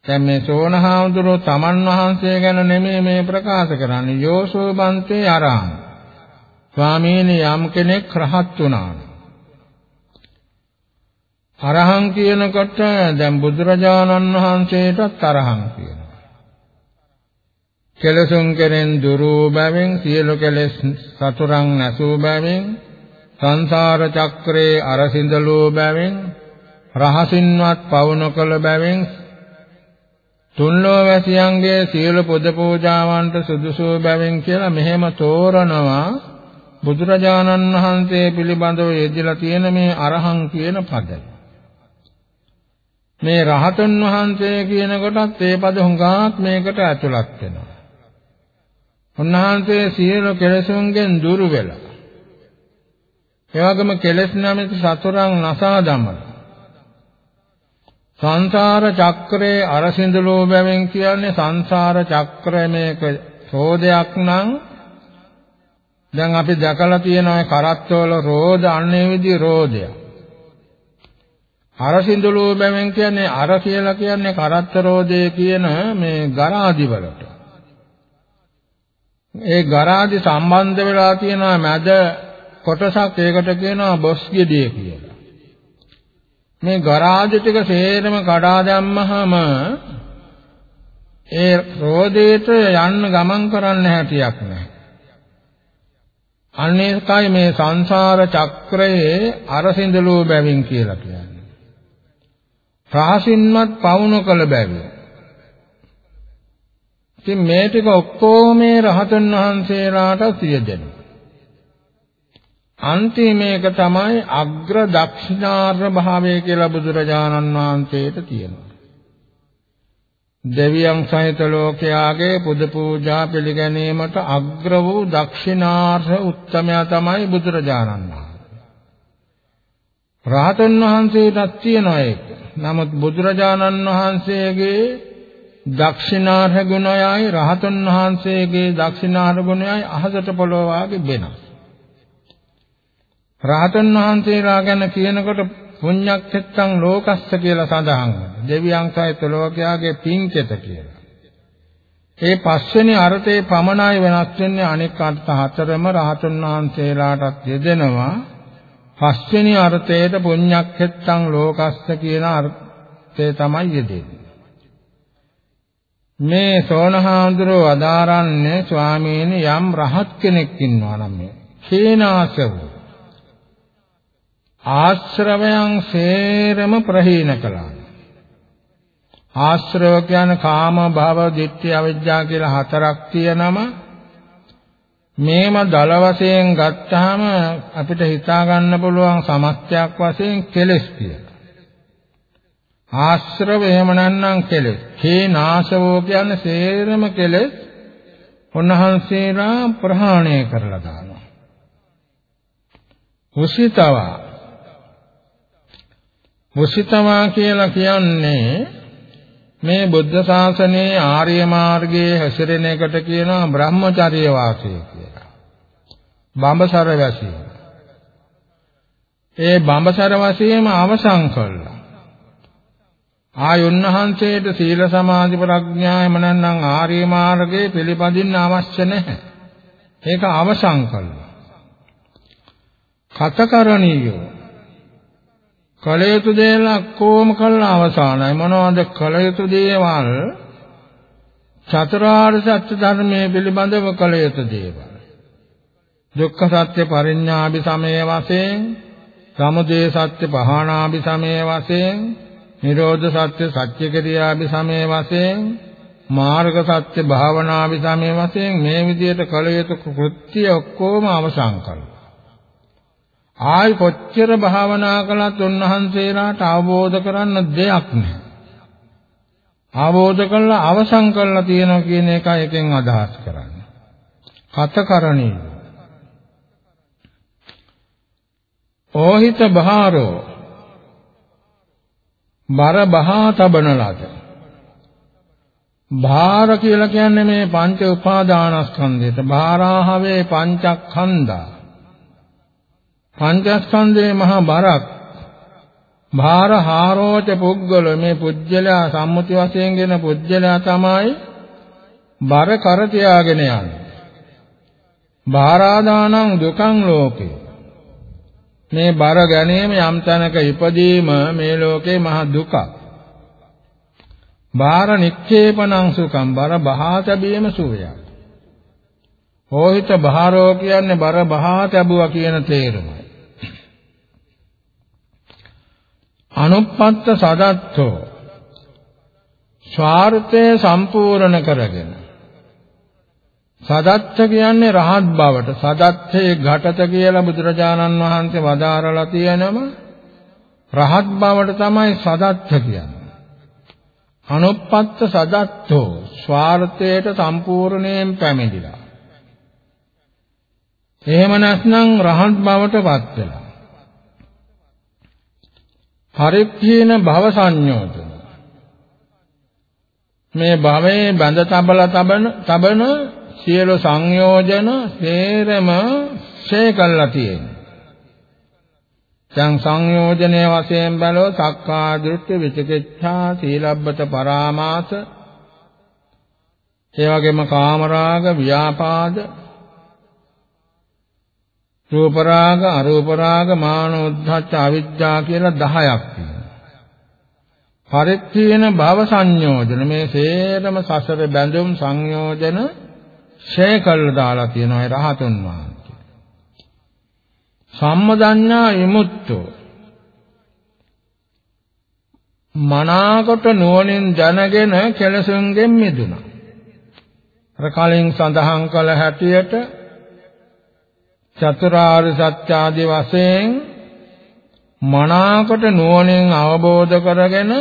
දැන් මේ සෝනහාමුදුරුව තමන් වහන්සේ ගැන නෙමෙයි මේ ප්‍රකාශ කරන්නේ. යෝසෝ බන්තේ අරහං. ස්වාමීනි යම් කෙනෙක් රහත් වුණා අරහං කියනකොට දැන් බුදුරජාණන් වහන්සේටත් අරහං කියනවා. කෙලසුන් කෙරෙන් දුරු බැවින් සියලු කෙලෙස් සතුරන් නැසූ බැවින් සංසාර චක්‍රේ අරසින්දලෝ බැවින් රහසින්වත් පවුන කළ බැවින් තුන්ලෝ වැසියන්ගේ සියලු පොද පූජාවන්ට සුදුසු බැවින් කියලා මෙහෙම තෝරනවා බුදුරජාණන් වහන්සේ පිළිබඳව යෙදලා තියෙන මේ අරහං කියන පදය. මේ රහතන් වහන්සේ කියන කොටත් ඒ පද හුඟාක් මේකට ඇතුළත් වෙනවා. උන්වහන්සේ සියලු කෙලෙසුන්ගෙන් දුරු වෙලා. ඒ වගේම කෙලෙස් නැමැති සතරන් නසා දමලා. සංසාර චක්‍රයේ අරසින්දලෝ බැවෙන් කියන්නේ සංසාර චක්‍රය මේක රෝදයක් නම් දැන් අපි දැකලා තියෙනවා කරත්තවල රෝද අන්නේ විදි රෝදයක්. අරසින්දලෝ බැවෙන් කියන්නේ අර කියලා කියන්නේ කරත්ත රෝදේ කියන මේ ගරාදි වලට. ඒ ගරාදි සම්බන්ධ වෙලා තියෙනවා මැද කොටසක් ඒකට කියනවා බොස් ගෙඩිය කියලා. මේ ගරාදි ටික සේරම කඩා දැම්මහම ඒ රෝදේට යන්න ගමන් කරන්න හැටියක් නැහැ. අනේකයි මේ සංසාර චක්‍රයේ අරසින්දලෝ බැවින් කියලා කියන්නේ. රහසින්වත් පවුන කළ බැවින්. ඉතින් මේ ටික ඔක්කොම මේ රහතන් වහන්සේලාට සියදෙනවා. අන්තිමේක තමයි අග්‍ර දක්ෂිනාර්ය භාවය කියලා බුදුරජාණන් වහන්සේට තියෙනවා. දෙවියන් සහිත ලෝකයාගේ පුද පූජා පිළිගැනීමට අග්‍ර වූ දක්ෂිනාර්හ උත්තමයා තමයි බුදුරජාණන් වහන්සේ. රහතන් වහන්සේටත් තියෙනවා ඒක. නමුත් බුදුරජාණන් වහන්සේගේ දක්ෂිනාර්හ ගුණයයි රහතන් වහන්සේගේ දක්ෂිනාර්හ ගුණයයි අහසට පොළොව වාගේ වෙනස්. රහතන් වහන්සේලා ගැන කියනකොට පුඤ්ඤක්ඛෙත්තං ලෝකස්ස කියලා සඳහන් වෙනවා. දෙවියන් සහිත ලෝකයාගේ පින්කෙත කියලා. ඒ පස්වෙනි අර්ථයේ පමණයි වෙනස් වෙන්නේ අනෙක් අර්ථ හතරම රහතන් වහන්සේලාටත් යෙදෙනවා. පස්වෙනි අර්ථයට පුඤ්ඤක්ඛෙත්තං ලෝකස්ස කියන අර්ථය තමයි යෙදෙන්නේ. මේ සෝනහාඳුරෝ අදාරන්නේ ස්වාමීනි යම් රහත් කෙනෙක් ඉන්නවා නම් මේ කේනාසව ආශ්‍රවයන් සේරම ප්‍රහීන කළා. ආශ්‍රව කියන්නේ කාම භව ditthි අවිජ්ජා කියලා හතරක් තියෙනම මේම දල වශයෙන් ගත්තාම අපිට හිතා ගන්න පුළුවන් සමස්තයක් වශයෙන් කෙලස් කියලා. ආශ්‍රව එහෙම නැත්නම් කෙලස්. හේ නාශවෝ කියන්නේ සේරම කෙලස් උන්වහන්සේලා ප්‍රහාණය කරලා දානවා. උසිතවා මුසිතමා කියලා කියන්නේ මේ බුද්ධ ශාසනයේ ආර්ය මාර්ගයේ හැසිරෙන එකට කියනවා බ්‍රහ්මචර්ය වාසය කියලා. බඹසර වැසීම. ඒ බඹසර වශයෙන්ම අවසන් කළා. ආයුන්හන්සේට සීල සමාධි ප්‍රඥා එමනන්නම් ආර්ය මාර්ගයේ පිළිපදින්න අවශ්‍ය නැහැ. ඒක අවසන් කළා. කතකරණීයෝ කල යුතු දේවල් කොහොම කළා අවසానයි මොනවද කල යුතු දේවල්? චතුරාර්ය සත්‍ය ධර්මයේ පිළිබඳව කල යුතු දේවල්. දුක්ඛ සත්‍ය පරිඥාභි සමය වශයෙන් සමුදය සත්‍ය පහානාභි සමය වශයෙන් නිරෝධ සත්‍ය සත්‍ය ක්‍රියාභි සමය වශයෙන් මාර්ග සත්‍ය භාවනාභි සමය වශයෙන් මේ විදිහට කල යුතු කෘත්‍ය ඔක්කොම අවසන් කළා. ආයි කොච්චර භාවනා කළත් උන්වහන්සේලාට අවබෝධ කරන්න දෙයක් නැහැ. අවබෝධ කළා අවසන් කළා තියෙනවා කියන එකයි එකෙන් අදහස් කරන්නේ. කතකරණී. ඕහිත බහාරෝ බර බහා තබන ලද. භාර කියලා කියන්නේ මේ පංච උපාදානස්කන්ධයට භාරාහවේ පංචස්කන්ධා පංචස්කන්ධේ මහා බරක්. භාර හාරෝච පුද්ගල මේ පුජ්‍යලයා සම්මුති වශයෙන්ගෙන පුජ්‍යලයා තමයි බර කර තියාගෙන යන්නේ. භාරාදානං දුකං ලෝකේ. මේ බර ගැනීම යම් තැනක ඉපදීම මේ ලෝකේ මහ දුකක්. බාර නික්ෂේපණං සුඛං බර බහා තැබීම සුවයක්. හෝහිත බහාරෝ කියන්නේ බර බහා තැබුවා කියන තේරුමයි අනුපත්ත සදත්තෝ. ස්වార్థය සම්පූර්ණ කරගෙන. සදත්ත කියන්නේ රහත් බවට. සදත්තේ ඝටත කියලා බුදුරජාණන් වහන්සේ වදාරලා තියෙනම රහත් බවට තමයි සදත්ත කියන්නේ. අනුපත්ත සදත්තෝ ස්වార్థයට සම්පූර්ණයෙන් පැමිණිලා. එහෙම නැත්නම් රහත් බවටපත් වෙලා. පරිප්පීන භව සංයෝජන මේ භවයේ බඳ තබලා තබන තබන සියලු සංයෝජන සේරම ඡේ කළා තියෙනවා. දැන් සංයෝජනයේ වශයෙන් බැලුව සක්කා දෘෂ්ටි විචිකිච්ඡා සීලබ්බත පරාමාස ඒ වගේම කාමරාග ව්‍යාපාද රූප රාග අරූප රාග මාන උද්ධච්ච අවිජ්ජා කියලා 10ක් තියෙනවා. පරිත්‍ථේන භව සංයෝජන මේ සේරම සසර බැඳුම් සංයෝජන ඡය කළා දාලා තියෙනවා ඒ රහතුන් වහන්සේ. සම්මදඤ්ඤා විමුක්තෝ මනාකොට නුවණින් දැනගෙන කෙලසුන්ගෙන් මිදුණා. අර කලින් සඳහන් කළ හැටියට චතුරාර්ය සත්‍ය ආදී වශයෙන් මනාකොට නුවණින් අවබෝධ කරගෙන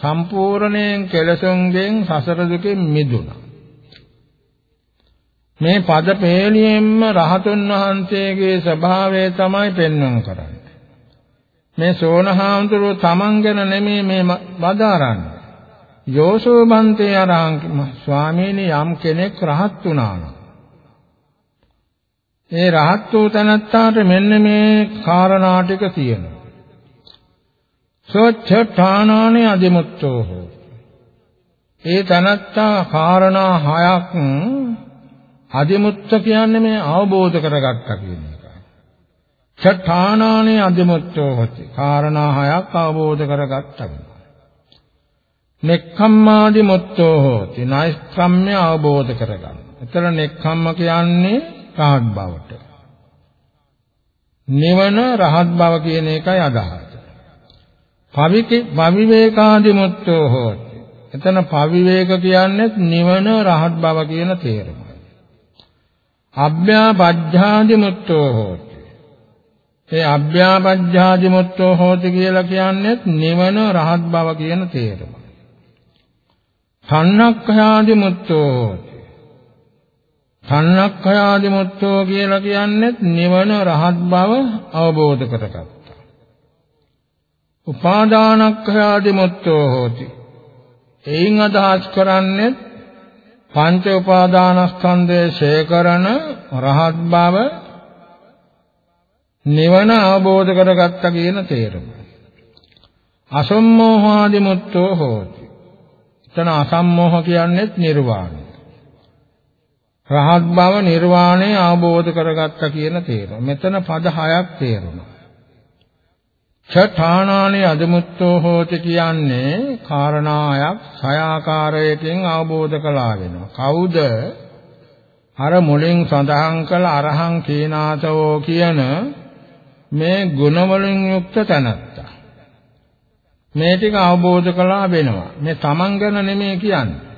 සම්පූර්ණයෙන් කෙලසුන්ගෙන් සසර දුකෙන් මිදුණා. මේ පද පෙළියෙන්ම රහතුන් වහන්සේගේ ස්වභාවය තමයි පෙන්වන්න කරන්නේ. මේ සෝනහාමුදුරුව තමන් ගැන නෙමෙයි මේ වදාරන්නේ. යෝසෝබන්තේ අරහං ස්වාමීනි යම් කෙනෙක් රහත් වුණා නම් ඒ රහත් වූ තනත්තාට මෙන්න මේ කාරණා ටික තියෙනවා. සෝච්ඡඨානානේ අදිමුත්තෝ හෝ. ඒ තනත්තා කාරණා හයක් අදිමුත්ත කියන්නේ මේ අවබෝධ කරගත්තා කියන එක. ඡඨානානේ අදිමුත්තෝ හොති. කාරණා හයක් අවබෝධ කරගත්තා. නෙක්ඛම්මාදි මුත්තෝ හෝති. නෛෂ්ක්‍රම්‍ය අවබෝධ කරගන්න. එතන නෙක්ඛම්ම කියන්නේ රහත් බවට. නිවන රහත් බව කියන එකයි අදහස. පවිකේ පවිවේකාදිමුත්තෝ හෝති. එතන පවිවේක කියන්නේ නිවන රහත් බව කියන තේරුමයි. අභ්‍යාපජ්ජාදිමුත්තෝ හෝති. ඒ අභ්‍යාපජ්ජාදිමුත්තෝ හෝති කියලා කියන්නේ නිවන රහත් බව කියන තේරුම. සන්නක්ඛයාදිමුත්තෝ හෝති. සන්නක්ඛයාදිමුත්තෝ කියලා කියන්නේ නිවන රහත් බව අවබෝධ කරගත්තා. උපාදානක්ඛයාදිමුත්තෝ හෝති. එයින් අදහස් කරන්නේ පංච උපාදානස්කන්ධයේ ශේකරණ රහත් බව නිවන අවබෝධ කරගත්තා කියන තේරුම. අසම්මෝහාදිමුත්තෝ හෝති. එතන අසම්මෝහ කියන්නේ නිර්වාණය. රහත් බව නිර්වාණය අවබෝධ කරගත්තා කියන තේරුම. මෙතන පද හයක් තේරුණා. චඨානානේ අදමුත්තෝ හෝති කියන්නේ කාරණායක් සය ආකාරයකින් අවබෝධ කළා වෙනවා. කවුද? අර මුලින් සඳහන් කළ අරහං කීනාතෝ කියන මේ ගුණ වලින් යුක්ත තැනත්තා. මේ ටික අවබෝධ කළා වෙනවා. මේ තමන් ගැන නෙමෙයි කියන්නේ.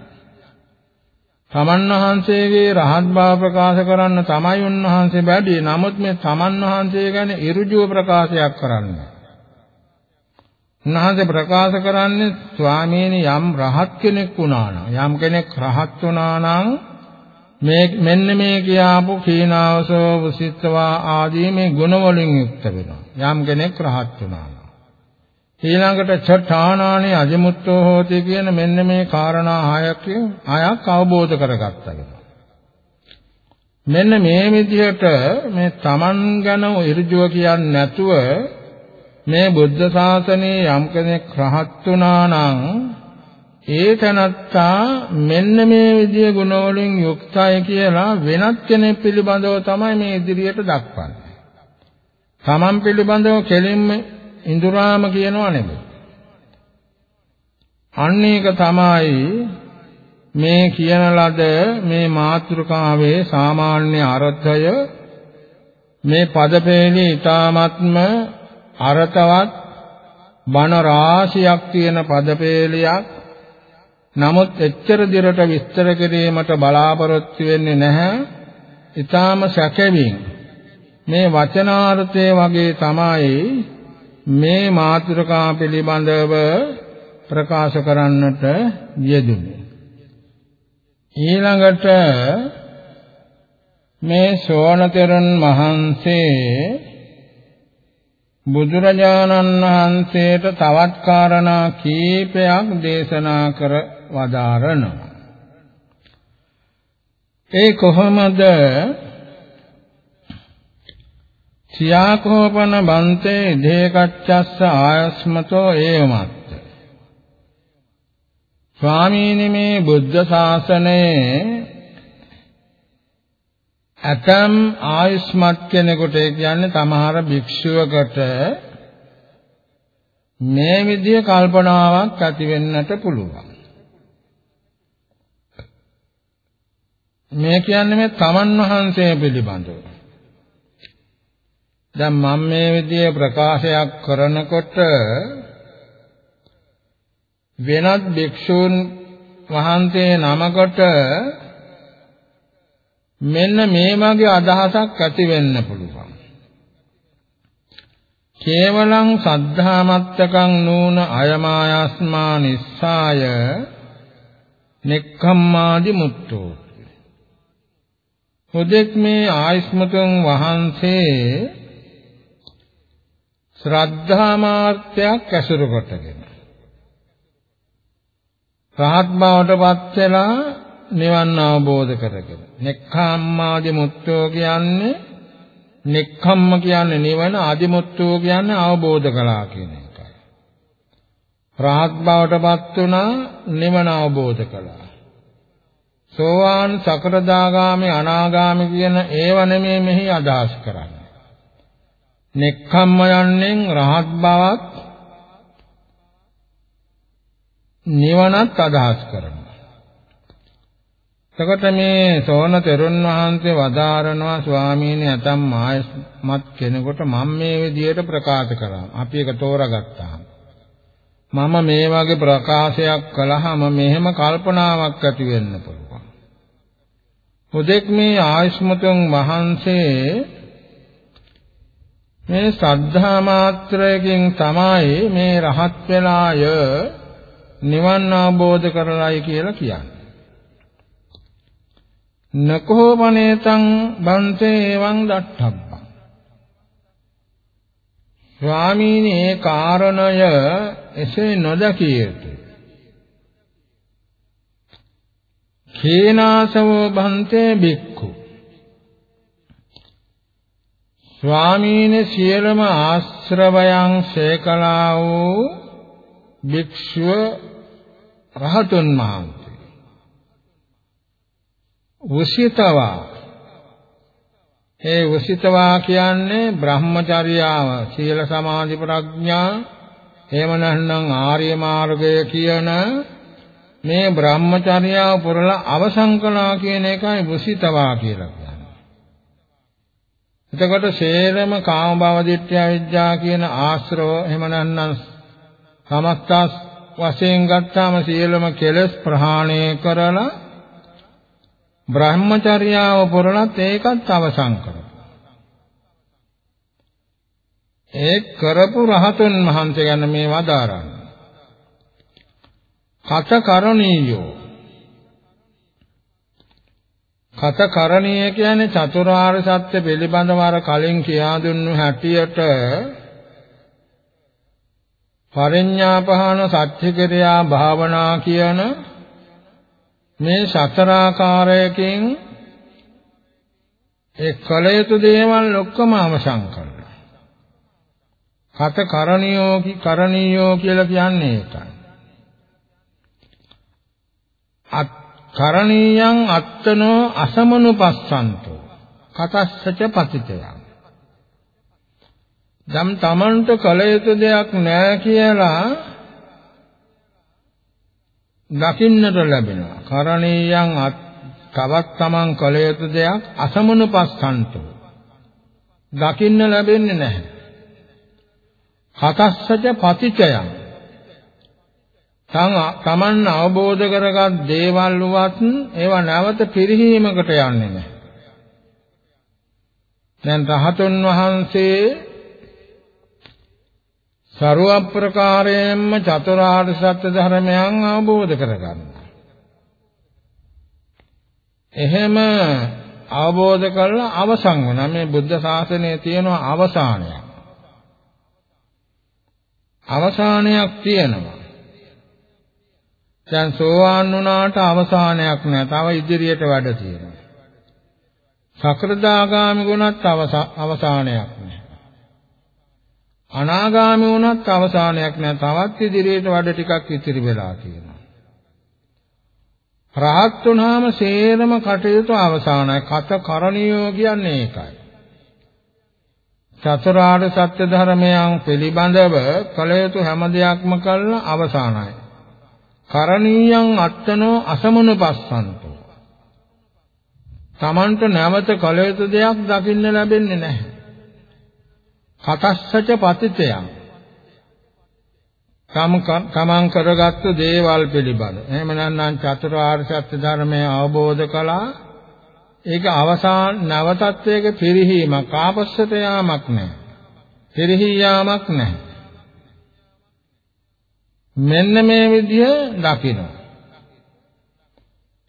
තමන් වහන්සේගේ රහත් බව ප්‍රකාශ කරන්න තමයි උන්වහන්සේ බැදී. නමුත් මේ තමන් වහන්සේ ගැන ඉරුජුව ප්‍රකාශයක් කරන්නේ. උන්වහන්සේ ප්‍රකාශ කරන්නේ ස්වාමීනි යම් රහත් කෙනෙක් වුණා නම් යම් කෙනෙක් රහත් වුණා නම් මේ මෙන්න මේ කියාපු කීනාවසෝ වසිතවා ආදී මේ ගුණ වලින් යුක්ත වෙනවා යම් කෙනෙක් රහත් වුණා නම් ඊළඟට චඨානානේ අජමුත්තෝ හෝති කියන මෙන්න මේ කාරණා හයක් හයක් අවබෝධ කරගත්තා මෙන්න මේ විදිහට මේ Taman ගැන ඉර්ජුව කියන්නේ නැතුව මේ බුද්ධ ශාසනයේ යම් කෙනෙක් රහත් වුණා නම් ඒ තනත්තා මෙන්න මේ විදිය ගුණ වලින් යුක්තයි කියලා වෙනත් කෙනෙක් පිළිබඳව තමයි මේ ඉදිරියට දක්වන්නේ. තමන් පිළිබඳව කෙලින්ම ඉඳුරාම කියනවා නෙමෙයි. අන්න ඒක තමයි මේ කියන ලද මේ මාතෘකාවේ සාමාන්‍ය අර්ථය මේ පදපේලී ඊ타ත්ම අරතවත් බණ රාශියක් තියෙන පදපේලියක් නමුත් එච්චර දිරට විස්තර කිරීමට බලාපොරොත්තු වෙන්නේ නැහැ. ඊටාම සැකෙමින් මේ වචනාර්ථය වගේ තමයි මේ මාතෘකා පිළිබඳව ප්‍රකාශ කරන්නට යෙදුනේ. ඊළඟට මේ සෝනතරන් වහන්සේ බුදුරජාණන් වහන්සේට තවත් කාරණා කීපයක් දේශනා කර වදාරනවා. ඒ කොහොමද සියාකෝපන බන්තේ දේකච්ඡස්ස ආයස්මතෝ ඒවමත් ස්වාමීනි මේ බුද්ධ ශාසනයේ ඇතම් ආයුෂ්මත් කෙනෙකුට ඒ කියන්නේ තමහර භික්ෂුවකට මේ විදිය කල්පනාවක් ඇති වෙන්නට පුළුවන්. මේ කියන්නේ මේ තමන් වහන්සේ පිළිබඳව. දැන් මම මේ විදිය ප්‍රකාශයක් කරනකොට වෙනත් භික්ෂූන් වහන්සේ නමකට මෙන්න මේ වගේ අදහසක් ඇති වෙන්න පුළුවන්. කේවලං සද්ධාමත්තකං නූන අයමායස්මා නිස්සාය නෙක්ඛම්මාදි මුත්තෝ හුදෙක් මේ ආයස්මතුන් වහන්සේ ශ්‍රද්ධා මාර්ගයක් ඇසුරු කොටගෙන රහත් බවටපත් වෙලා නිවන් අවබෝධ කරගෙන. නෙක්ඛම්මාදි මුත්තෝ කියන්නේ නෙක්ඛම්ම කියන්නේ නිවන ආදිමුත්තෝ කියන්නේ අවබෝධ කළා කියන එකයි. රහත් බවටපත් වුණා නිවන අවබෝධ කළා. සෝවාන් සකරදාගාමි අනාගාමි කියන ඒව නෙමෙයි මෙහි අදහස් කරන්නේ. නෙක්ඛම්ම යන්නේ රහත් බවක් නිවනත් අදහස් කරනවා. එතකොට මේ සෝන තෙරුන් වහන්සේ වදාරනවා ස්වාමීනි ඇතම් මායමත් කෙනෙකුට මම මේ විදියට ප්‍රකාශ කරා. අපි ඒක තෝරාගත්තා. මම මේ වගේ ප්‍රකාශයක් කළාම මෙහෙම කල්පනාවක් ඇති වෙන්න පුළුවන්. හුදෙක් මේ ආයස්මතුන් වහන්සේ මේ ශ්‍රද්ධා මාත්‍රයෙන් තමයි මේ රහත් වෙලාය නිවන් අවබෝධ කරලායි කියලා කියන්නේ. නකෝපනේතං බන්තේ එවං දට්ඨබ්බං. ස්වාමීනි ඒ කාරණය එසේ නොදකිය යුතුය. කේනාසවෝ බන්තේ බික්ඛු ස්වාමීනි සියලුම ආශ්‍රවයන් සේකලා වූ භික්ෂුව රහතුන් වහන්සේ උසිතවා ඒ උසිතවා කියන්නේ බ්‍රහ්මචර්යාව සීල සමාධි ප්‍රඥා එහෙම නැත්නම් ආර්ය මාර්ගය කියන මේ බ්‍රහ්මචර්යාව පුරලා අවසන් කළා කියන එකයි උසිතවා කියලා කියන්නේ. එතකොට සේරම කාම භව දිට්ඨිය විද්‍යා කියන ආශ්‍රව එහෙම නැත්නම් සමස්ත වශයෙන් ගත්තාම සියලුම කෙලෙස් ප්‍රහාණය කරලා බ්‍රහ්මචර්යාව පුරලත් ඒකත් අවසන් කරනවා. ඒ කරපු රහතුන් වහන්සේ ගැන මේ වදාරන්නේ. කත කරණීයෝ කත කරණීය කියන්නේ චතුරාර්ය සත්‍ය පිළිබඳව අර කලින් කියා දුන්නු හැටියට පරිඥාපහන සත්‍යක්‍රියා භාවනා කියන මේ සතරාකාරයකින් ඒ කල යුතු දේවල් ඔක්කොම අවසන් කරනවා. කත කරණියෝ කි කරණීයෝ කියලා කියන්නේ ඒකයි. අත් කරණීයං අත්තනෝ අසමනුපස්සන්තෝ කතස්සච පතිතයං දැන් Tamanට කල යුතු දෙයක් නැහැ කියලා දකින්නට ලැබෙනවා. කරණීයන් තවත් Taman කල යුතු දෙයක් අසමනුපස්සන්තෝ. දකින්න ලැබෙන්නේ නැහැ. හතස්සච පතිචයන් තමන් අවබෝධ කරගත් දේවල් වත් ඒවා නැවත පිරිහීමකට යන්නේ නැහැ. දැන් රහතුන් වහන්සේ ਸਰව ප්‍රකාරයෙන්ම චතුරාර්ය සත්‍ය ධර්මයන් අවබෝධ කරගන්න. එහෙම අවබෝධ කරලා අවසන් වෙන මේ බුද්ධ ශාසනයේ තියෙන අවසානයක්. අවසානයක් තියෙනවා. දැන් සෝවාන් වුණාට අවසානයක් නෑ. තව ඉදිරියට වැඩ තියෙනවා. සකෘදාගාමි ගුණත් අවසානයක් නෑ. අනාගාමි වුණත් අවසානයක් නෑ. තවත් ඉදිරියට වැඩ ටිකක් ඉතිරි වෙලා තියෙනවා. රහත් වුණාම සේරම කටයුතු අවසానයි. කත කරණියෝ කියන්නේ ඒකයි. චතුරාර්ය සත්‍ය ධර්මයන් පිළිබඳව කල යුතු හැම දෙයක්ම කළා අවසానයි. කරණීයං අත්තනෝ අසමනුපස්සන්තෝ. තමන්ට නැවත කල යුතු දෙයක් දකින්න ලැබෙන්නේ නැහැ. කතස්සච පතිතයන් තමන් කරගත්තු දේවල් පිළිබඳ. එහෙම නැත්නම් චතුරාර්ය සත්‍ය ධර්මය අවබෝධ කළා. ඒක අවසාන නැවතත් ඒක පිරිහීමක් ආපස්සට යාමක් නැහැ. පිරිහී යාමක් නැහැ. මෙන්න මේ විදිය දකින්න.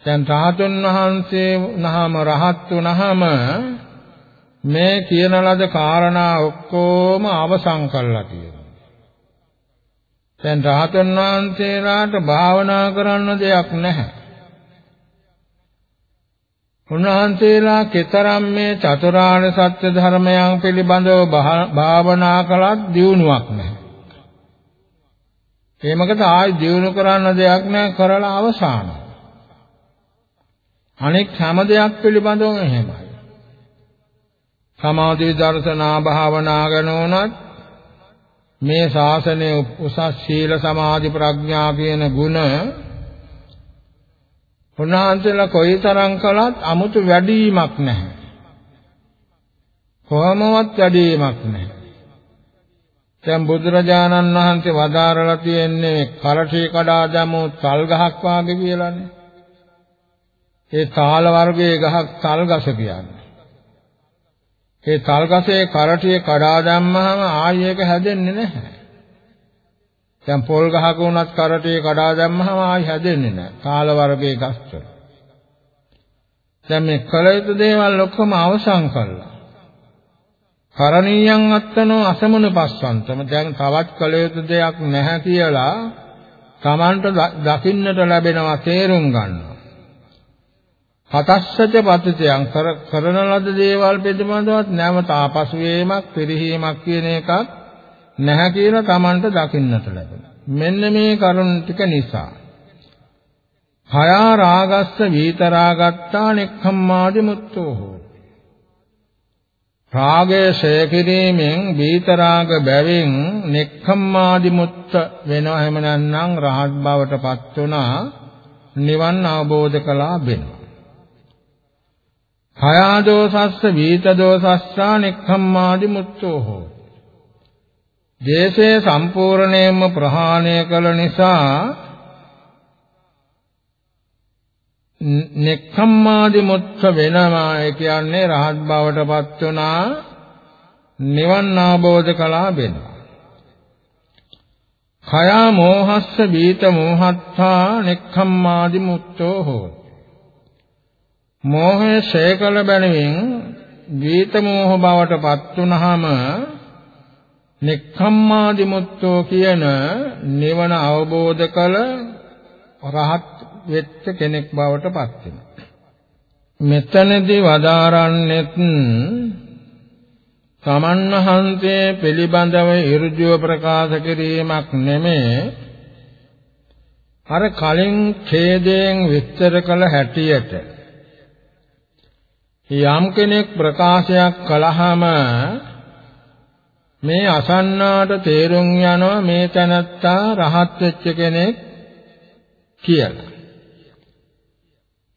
දැන් රහතුන් වහන්සේ වුණාම රහත් වුණාම මේ කියන ලද කාරණා ඔක්කොම අවසන් කළා කියලා. දැන් රහතන් වහන්සේලාට භාවනා කරන්න දෙයක් නැහැ. උන්වහන්සේලා කතරම් මේ චතුරාර්ය සත්‍ය ධර්මයන් පිළිබඳව භාවනා කළත් දියුණුවක් නැහැ. ඒ මොකද ආයි දිනු කරන්න දෙයක් නැහැ කරලා අවසాన. අනෙක් හැම දෙයක් පිළිබඳව එහෙමයි. සමාධි දර්ශනා භාවනා කරනෝනත් මේ ශාසනය උසස් සීල සමාධි ප්‍රඥා කියන ගුණ උන්වහන්සේලා කොයිතරම් කළත් 아무තු වැඩිවීමක් නැහැ. කොහොමවත් වැඩිවීමක් නැහැ. දැන් බුදුරජාණන් වහන්සේ වදාරලා තියෙන්නේ කරටි කඩා දැමු තල් ගහක් වාගේ කියලානේ. ඒ තාල වර්ගයේ ගහක් තල් ගස කියන්නේ. ඒ තල්ගසේ කරටියේ කඩා දැම්මහම ආයෙ ඒක හැදෙන්නේ නැහැ. දැන් පොල් ගහක උනත් කරටියේ කඩා දැම්මහම ආයෙ හැදෙන්නේ නැහැ. කාල වර්ගයේ ගස් වල. දැන් මේ කල යුතු දේවල් ඔක්කොම අවසන් කළා. කරණීයන් අත්තනෝ අසමුන පස්සන්තම දැන් තවත් කල යුතු දෙයක් නැහැ කියලා Tamanට දකින්නට ලැබෙනවා තේරුම් ගන්නවා. හතස්සච පතිතයන් කරන ලද දේවල් පිළිබඳවත් නැවත ආපසු වීමක් පිරිහීමක් කියන එකක් නැහැ කියලා Tamanට දකින්නට ලැබෙනවා. මෙන්න මේ කරුණ ටික නිසා හයා රාගස්ස වීතරාගත්තා නෙක්ඛම්මාදි මුත්තෝ හෝ රාගය ශය කිරීමෙන් වීතරාග බැවින් නෙක්ඛම්මාදි මුත්ත වෙනවා. එහෙම නැත්නම් රහත් බවටපත් වුණා නිවන් අවබෝධ කළා වෙනවා. හයාදෝසස්ස වීතදෝසස්සා නෙක්ඛම්මාදි මුත්තෝ හෝ දේශේ සම්පූර්ණයෙන්ම ප්‍රහාණය කළ නිසා නෙක්ඛම්මාදි මුත්ත වෙනවා ඒ කියන්නේ රහත් බවටපත් වුණා නිවන් අවබෝධ කළා වෙනවා. khaya මොහස්ස බීත මොහත්තා නෙක්ඛම්මාදි මුත්තෝ හෝ මෝහය ඡය කළ බැනවින් ගීත මෝහ බවට පත් වුනහම නික්ඛම්මාදි මුත්තෝ කියන නිවන අවබෝධ කළ රහත් වෙච්ච කෙනෙක් බවට පත් වෙනවා. මෙතනදී වදාරන්නෙත් සමන්හන්සේ පිළිබඳව 이르ජුව ප්‍රකාශ කිරීමක් නෙමේ අර කලින් ඡේදයෙන් විස්තර කළ හැටියට යම් කෙනෙක් ප්‍රකාශයක් කළාම මේ අසන්නාට තේරුම් යනවා මේ තැනත්තා රහත් වෙච්ච කෙනෙක් කියලා.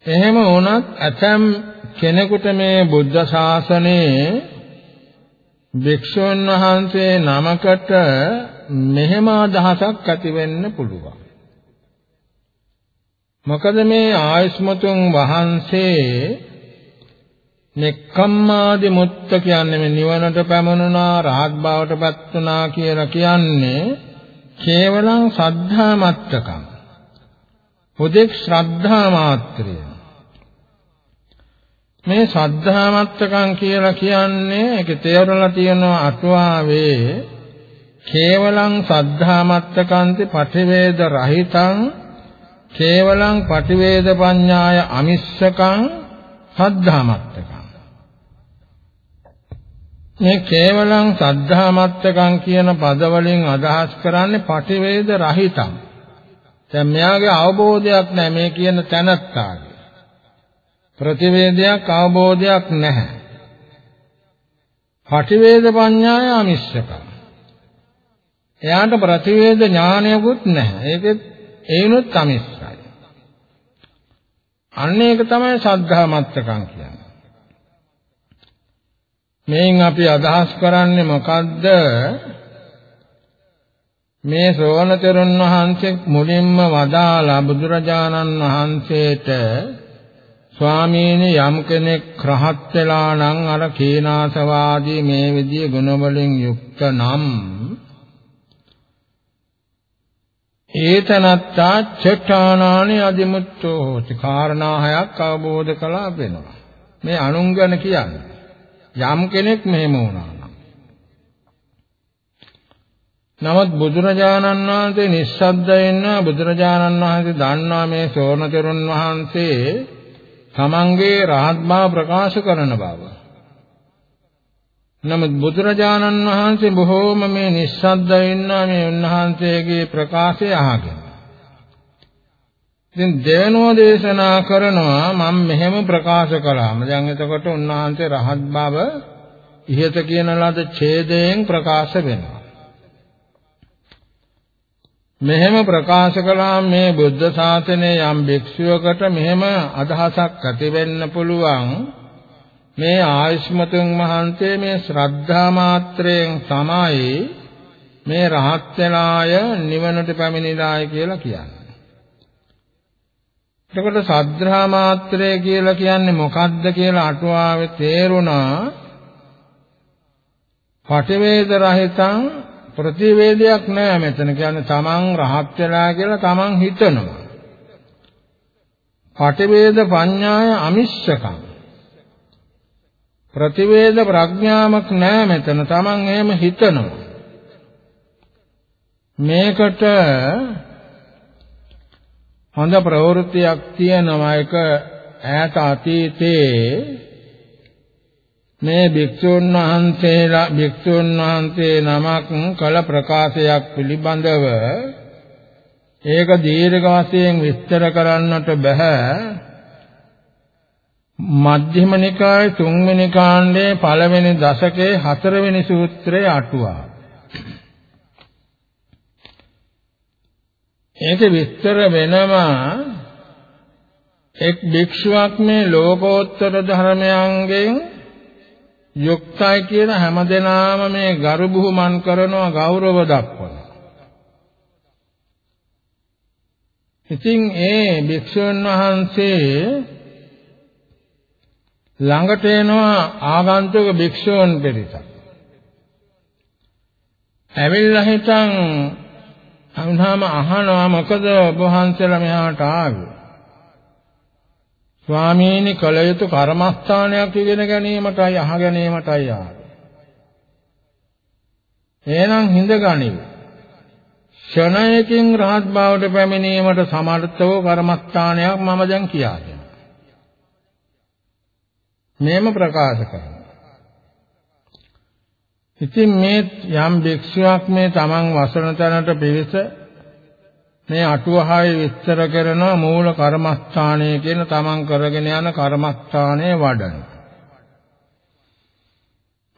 එහෙම වුණත් ඇතම් කෙනෙකුට මේ බුද්ධ ශාසනයේ භික්ෂුන් වහන්සේ නමකට මෙහෙම අදහසක් ඇති වෙන්න පුළුවන්. මොකද මේ ආයස්මතුන් වහන්සේ නෙක්ඛම්මාදි මුත්ත කියන්නේ මේ නිවනට පැමුණුනා රහත් බවට පත් වුණා කියලා කියන්නේ කේවලං සද්ධා මත්තකම්. හුදෙක් ශ්‍රද්ධා මාත්‍රය. මේ සද්ධා මත්තකම් කියලා කියන්නේ ඒක තේරලා තියෙනවා අටුවාවේ කේවලං සද්ධා මත්තකන්ති පටිවේද රහිතං කේවලං පටිවේද පඤ්ඤාය අමිස්සකං සද්ධා මත්තකං මේ කේවලං සද්ධාමත්තකම් කියන පද වලින් අදහස් කරන්නේ පටිවේද රහිතම්. දැන් මෙයාගේ අවබෝධයක් නැහැ මේ කියන තැනත්තාගේ. ප්‍රතිවේදයක් අවබෝධයක් නැහැ. පටිවේද පඤ්ඤාය අමිශ්‍රකම්. එයාට ප්‍රතිවේද ඥානයකුත් නැහැ. ඒකෙත් ඒනොත් අමිශ්‍රයි. අන්න ඒක තමයි සද්ධාමත්තකම් කියන්නේ. මේන් අපි අදහස් කරන්නේ මොකද්ද? මේ සෝන තෙරුන් වහන්සේ මුලින්ම වදාලා බුදුරජාණන් වහන්සේට ස්වාමීනි යම් කෙනෙක් රහත් වෙලා නම් අර කීනාසවාදී මේ විදිය ගුණ වලින් යුක්ත නම් ඒතනත්තා චට්ඨානානි අදිමුත්තෝ හොති. කාරණා හයක් අවබෝධ කළා වෙනවා. මේ අනුංගන කියන්නේ. යම් කෙනෙක් මෙහෙම වුණා නම් නමුත් බුදුරජාණන් වහන්සේ නිස්සද්ද වෙන්න බුදුරජාණන් වහන්සේ දන්නා මේ සෝනතරුන් වහන්සේ තමන්ගේ රහත් බව ප්‍රකාශ කරන බව. නමුත් බුදුරජාණන් වහන්සේ බොහෝම මේ නිස්සද්ද වෙන්න මේ උන්වහන්සේගේ ප්‍රකාශය අහගෙන ඉතින් දෙවනෝ දේශනා කරනවා මම මෙහෙම ප්‍රකාශ කළාම දැන් එතකොට උන්වහන්සේ රහත් බව ඉහත කියන ලද ඡේදයෙන් ප්‍රකාශ වෙනවා මෙහෙම ප්‍රකාශ කළාම මේ බුද්ධ ශාසනයේ යම් භික්ෂුවකට මෙහෙම අදහසක් ඇති වෙන්න පුළුවන්. මේ ආයුෂ්මතුන් වහන්සේ මේ ශ්‍රද්ධා මාත්‍රයෙන් තමයි මේ රහත් වෙනාය නිවනට පැමිණිලාය කියලා කියන්නේ. එතකොට සද්ධා මාත්‍රය කියලා කියන්නේ මොකද්ද කියලා අටුවාවේ තේරුණා. පටිවේද රහිතං ප්‍රතිවේදයක් නෑ මෙතන. කියන්නේ තමන් රහත් වෙලා කියලා තමන් හිතනවා. පටිවේද පඤ්ඤාය අමිශ්‍රකම්. ප්‍රතිවේද ප්‍රඥාවක් නෑ මෙතන. තමන් එහෙම හිතනවා. මේකට හොඳ ප්‍රවෘත්තියක් තියෙනවා. ඒක ඈත අතීතයේ මේ භික්ෂුන් වහන්සේලා භික්ෂුන් වහන්සේ නමක් කළ ප්‍රකාශයක් පිළිබඳව ඒක දීර්ඝ වශයෙන් විස්තර කරන්නට බෑ මධ්‍යම නිකායේ තුන්වෙනි කාණ්ඩයේ පළවෙනි දශකයේ හතරවෙනි සූත්‍රයේ අටුවා. ඒක විස්තර වෙනවා එක් භික්ෂුවක් මේ ලෝකෝත්තර ධර්මයන්ගෙන් යුක්තයි කියන හැමදෙනාම මේ ගරු බුහුමන් කරනවා ගෞරව දක්වනවා. ඉතින් ඒ භික්ෂුන් වහන්සේ ළඟට එනවා ආගන්තුක භික්ෂූන් පිරිසක්. ඇවිල්ලා හිටන් අන්හාම අහනවා මොකද ඔබ වහන්සේලා මෙහාට ආවේ? ස්වාමීනි කල යුතු කර්මස්ථානයක් ඉගෙන ගැනීමටයි අහ ගැනීමටයි ආවේ. එහෙනම් හිඳගනිව්. ක්ෂණයකින් රහත් භාවයට පැමිණීමට සමර්ථ වූ කර්මස්ථානයක් මම දැන් කියා දෙනවා. මේම ප්‍රකාශ කරනවා. ඉතින් මේ යම් භික්ෂුවක් මේ තමන් වසන තැනට පිවිස මේ අටුවහාවේ විස්තර කරන මූල කර්මස්ථානය කියන තමන් කරගෙන යන කර්මස්ථානයේ වඩන.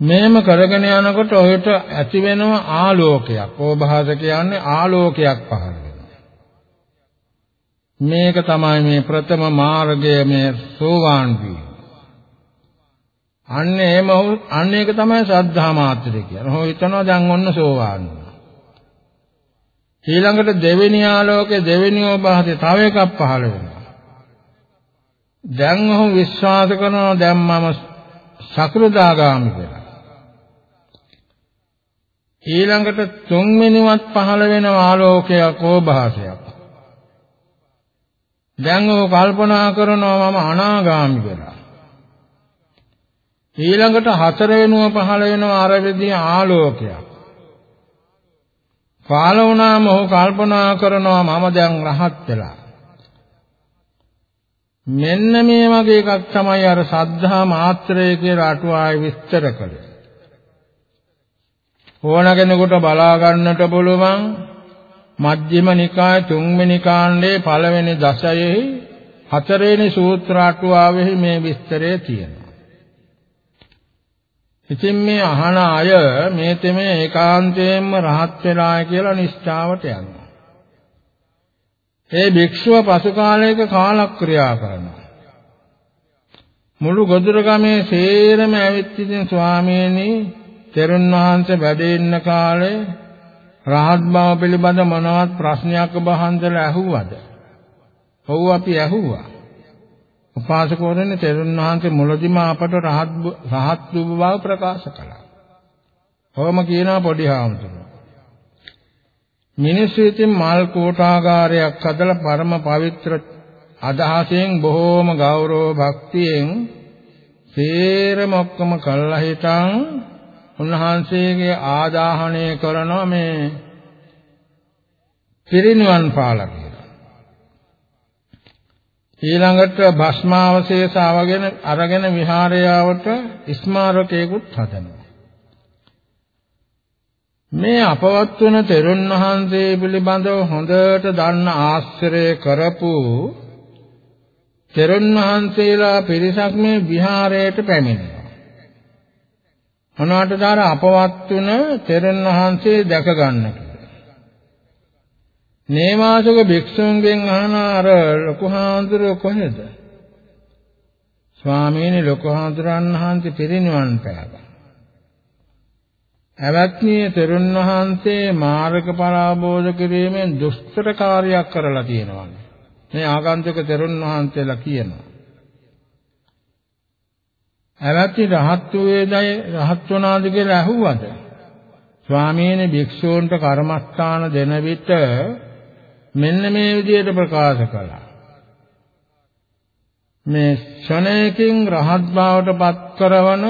මේම කරගෙන යනකොට ඔහෙට ඇති වෙනව ආලෝකයක්. ඕභාස කියන්නේ ආලෝකයක් පහළ වෙනවා. මේක තමයි මේ ප්‍රථම මාර්ගය මේ සෝවාන් වීම. අන්න එහෙම අන්න ඒක තමයි ශ්‍රද්ධා මාත්‍රය කියන්නේ. හොය හිතනවා දැන් ඔන්න සෝවාන් වුණා. ඊළඟට දෙවෙනි ආලෝකේ දෙවෙනි ඕභාසයේ තව එකක් පහළ වෙනවා. දැන් ඔහු විශ්වාස කරනවා දැන් මම සකෘදාගාමි වෙලා. ඊළඟට තුන්වෙනිවත් පහළ වෙන ආලෝකයක් ඕභාසයක්. දැන් ඕ කල්පනා කරනවා මම අනාගාමි වෙලා. ඊළඟට හතර වෙනුව පහළ වෙනවා අර විදිහ ආලෝකයක්. කාල වුණාම ඔහු කල්පනා කරනවා මම දැන් රහත් වෙලා. මෙන්න මේ වගේ එකක් තමයි අර සද්ධා මාත්‍රය කියලා අටුවාවේ විස්තර කළේ. ඕන කෙනෙකුට බලා ගන්නට පුළුවන් මජ්ක්‍ධිම නිකාය තුන්වෙනි කාණ්ඩේ පළවෙනි දශයෙහි හතරවෙනි සූත්‍ර අටුවාවෙහි මේ විස්තරය තියෙනවා. ඉතින් මේ අහන අය මේ තෙමේ ඒකාන්තයෙන්ම රහත් වෙලාය කියලා නිශ්චාවට යනවා. ඒ භික්ෂුව පසු කාලයක කාලක්‍රියා කරනවා. මුළු ගොදුරගමේ සේරම ඇවිත් ඉතින් ස්වාමීනි තෙරුන් වහන්සේ වැඩ ඉන්න කාලේ රහත් බව පිළිබඳ මොනවත් ප්‍රශ්නයක් ඔබ හන්දලා ඇහුවද? ඔව් අපි ඇහුවා. උපාසකවරයන් තෙරුන් වහන්සේ මුලදිම අපට රහත් රහත් බව ප්‍රකාශ කළා. කොහොම කියනවා පොඩි හාමුදුරුවෝ. මිනිස්සු ඉතින් මල් කෝටාගාරයක් හදලා පරම පවිත්‍ර අදහසෙන් බොහෝම ගෞරව භක්තියෙන් සේරම ඔක්කොම කළා හිටන් උන්වහන්සේගේ ආදාහනය කරන මේ පිරිනිවන් පාලා කියලා. ඊළඟට භස්මාවශේෂ අවගෙන අරගෙන විහාරයාවට ස්මාරකයකුත් හදනවා. මේ අපවත් වන තෙරුන් වහන්සේ පිළිබඳව හොඳට දන්න ආශ්‍රය කරපු තෙරුන් වහන්සේලා පිරිසක් මේ විහාරයට පැමිණෙනවා. මොනවටද අර අපවත් වුණ තෙරණ වහන්සේ දැක ගන්න නේවාසක භික්ෂුන්ගෙන් අහන අර ලොකු හාමුදුරුවෝ කොහෙද? ස්වාමීනි ලොකු හාමුදුරන් වහන්සේ පිරිනිවන් පෑවා. ඇවැත්නිය තෙරුන් වහන්සේ මාර්ගඵල අවබෝධ කිරීමෙන් දුෂ්කර කාර්යයක් කරලා තියෙනවා. මේ ආගන්තුක තෙරුන් වහන්සේලා කියනවා. ඇවැත්ටි රහත් වේදයි රහත් වුණාද කියලා අහුවද? ස්වාමීන් භික්ෂූන්ට කර්මස්ථාන දෙන විට මෙන්න මේ විදිහට ප්‍රකාශ කළා. මේ ක්ෂණයකින් රහත් බවට පත් කරවන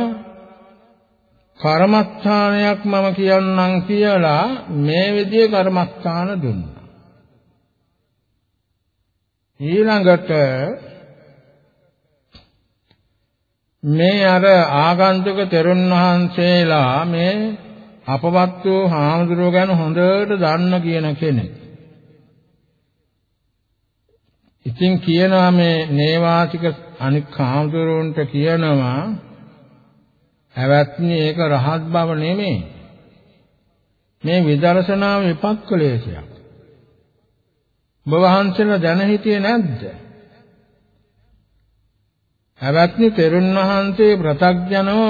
කර්මස්ථානයක් මම කියන්නම් කියලා මේ විදිහේ කර්මස්ථාන දුන්නා. ඊළඟට මේ අර ආගන්තුක තෙරුන් වහන්සේලා මේ අපවත් වූ හාමුදුරුවෝ ගැන හොඳට දන්න කියන කෙනෙක්. ඉතින් කියනවා මේ නේවාසික අනික් හාමුදුරුවන්ට කියනවා හැවත්නි ඒක රහත් බව නෙමෙයි. මේ විදර්ශනා විපක්කලේශයක්. ඔබ වහන්සේලා දැන හිටියේ නැද්ද? හැවත්නි තෙරුන් වහන්සේ ප්‍රතග්ජනව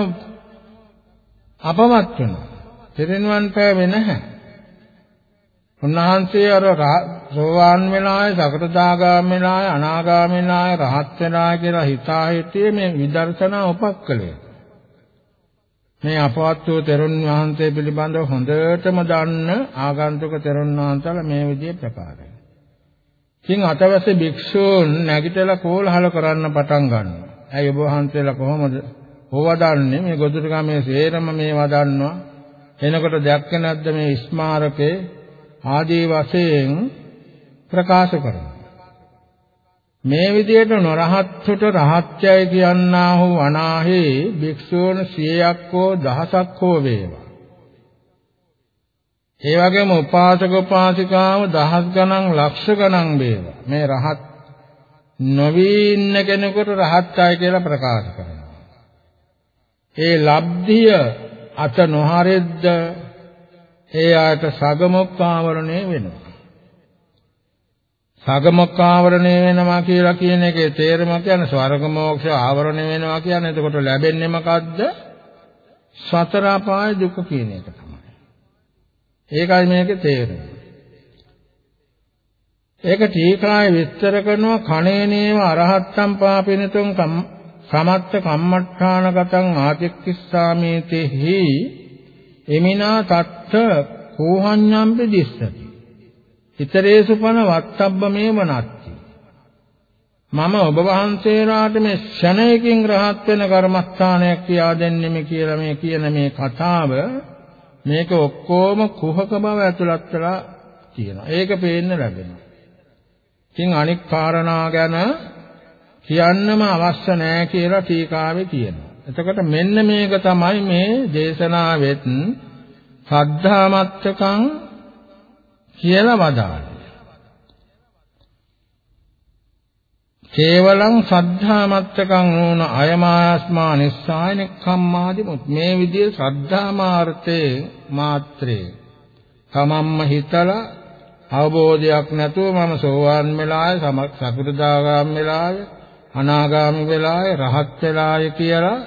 අපවත් වෙනවා. තෙරුන්වන් පෑවේ නැහැ. උන්වහන්සේ අර සෝවාන් වෙනාය, සකටදාගාම වෙනාය, අනාගාම වෙනාය, රහත් වෙනාය කියලා හිතා හිටියේ මේ විදර්ශනා උපක්කලය. මේ අපවත් වූ තෙරුන් වහන්සේ පිළිබඳව හොඳටම දන්න ආගන්තුක තෙරුන් වහන්සේලා මේ විදිහේ ප්‍රකාරයි. ඉතින් අතවැසේ භික්ෂූන් නැගිටලා කෝලහල කරන්න පටන් ගන්නවා. ඇයි ඔබ වහන්සේලා කොහොමද හොවදන්නේ මේ ගොදුරු ගමේ සේරම මේ වදන්නවා එනකොට දැක්ක නැද්ද මේ ස්මාරකේ ආදී වශයෙන් ප්‍රකාශ කරනවා. මේ විදිහට නොරහත්ට රහත්යයි කියන්නා වූ අනාහේ භික්ෂූන් 100ක් හෝ දහසක් හෝ වේවා. ඒ වගේම උපාසක උපාසිකාව දහස් ගණන් ලක්ෂ ගණන් වේවා. මේ රහත් නොවී ඉන්න කෙනෙකුට රහත්යි කියලා ප්‍රකාශ කරනවා. ඒ ලබ්ධිය අත නොහරෙද්ද ඒ ආයත සගමොක් ආවරණය වෙනවා. සගමොක් ආවරණය වෙනවා කියලා කියන එකේ තේරුම කියන්නේ ස්වර්ග මොක්ෂ ආවරණය වෙනවා කියන්නේ එතකොට ලැබෙන්නේ මොකද්ද? සතර අපාය දුක කියන එක තමයි. ඒකයි මේකේ තේරුම. ඒක ටීකාය විස්තර කරනවා කණේනේව අරහත්තම් පාපිනතුම් සමත්ත කම්මඨානගතං ආචික්කිස්සාමේතෙහි එමිනා තත්ත කෝහඤ්ඤම්පි දිස්සති ඉතරේසු පන වත්තබ්බමේව නත්ති මම ඔබ වහන්සේලාට මේ ක්ෂණයකින් රහත් වෙන කර්මස්ථානයක් කියා දෙන්නෙමි කියලා මේ කියන මේ කතාව මේක ඔක්කොම කුහක බව ඇතුළත් වෙලා තියෙනවා. ඒක පේන්න ලැබෙනවා. ඉතින් අනික් කාරණා ගැන කියන්නම අවශ්‍ය නැහැ කියලා ටීකාවේ කියනවා. එතකොට මෙන්න මේක තමයි මේ දේශනාවෙත් සද්ධාමත්තකං කියලා වදාළේ. කේවලං සද්ධාමත්තකං නෝන අයමාස්මා නිස්සායන කම්මාදි මුත්. මේ විදිහේ ශ්‍රද්ධාමාර්ථේ මාත්‍රේ. තමම්ම හිතලා අවබෝධයක් නැතුව මම සෝවාන් වෙලාවේ සකෘදාගාම වෙලාවේ අනාගාමී වෙලාවේ රහත් වෙලාවේ කියලා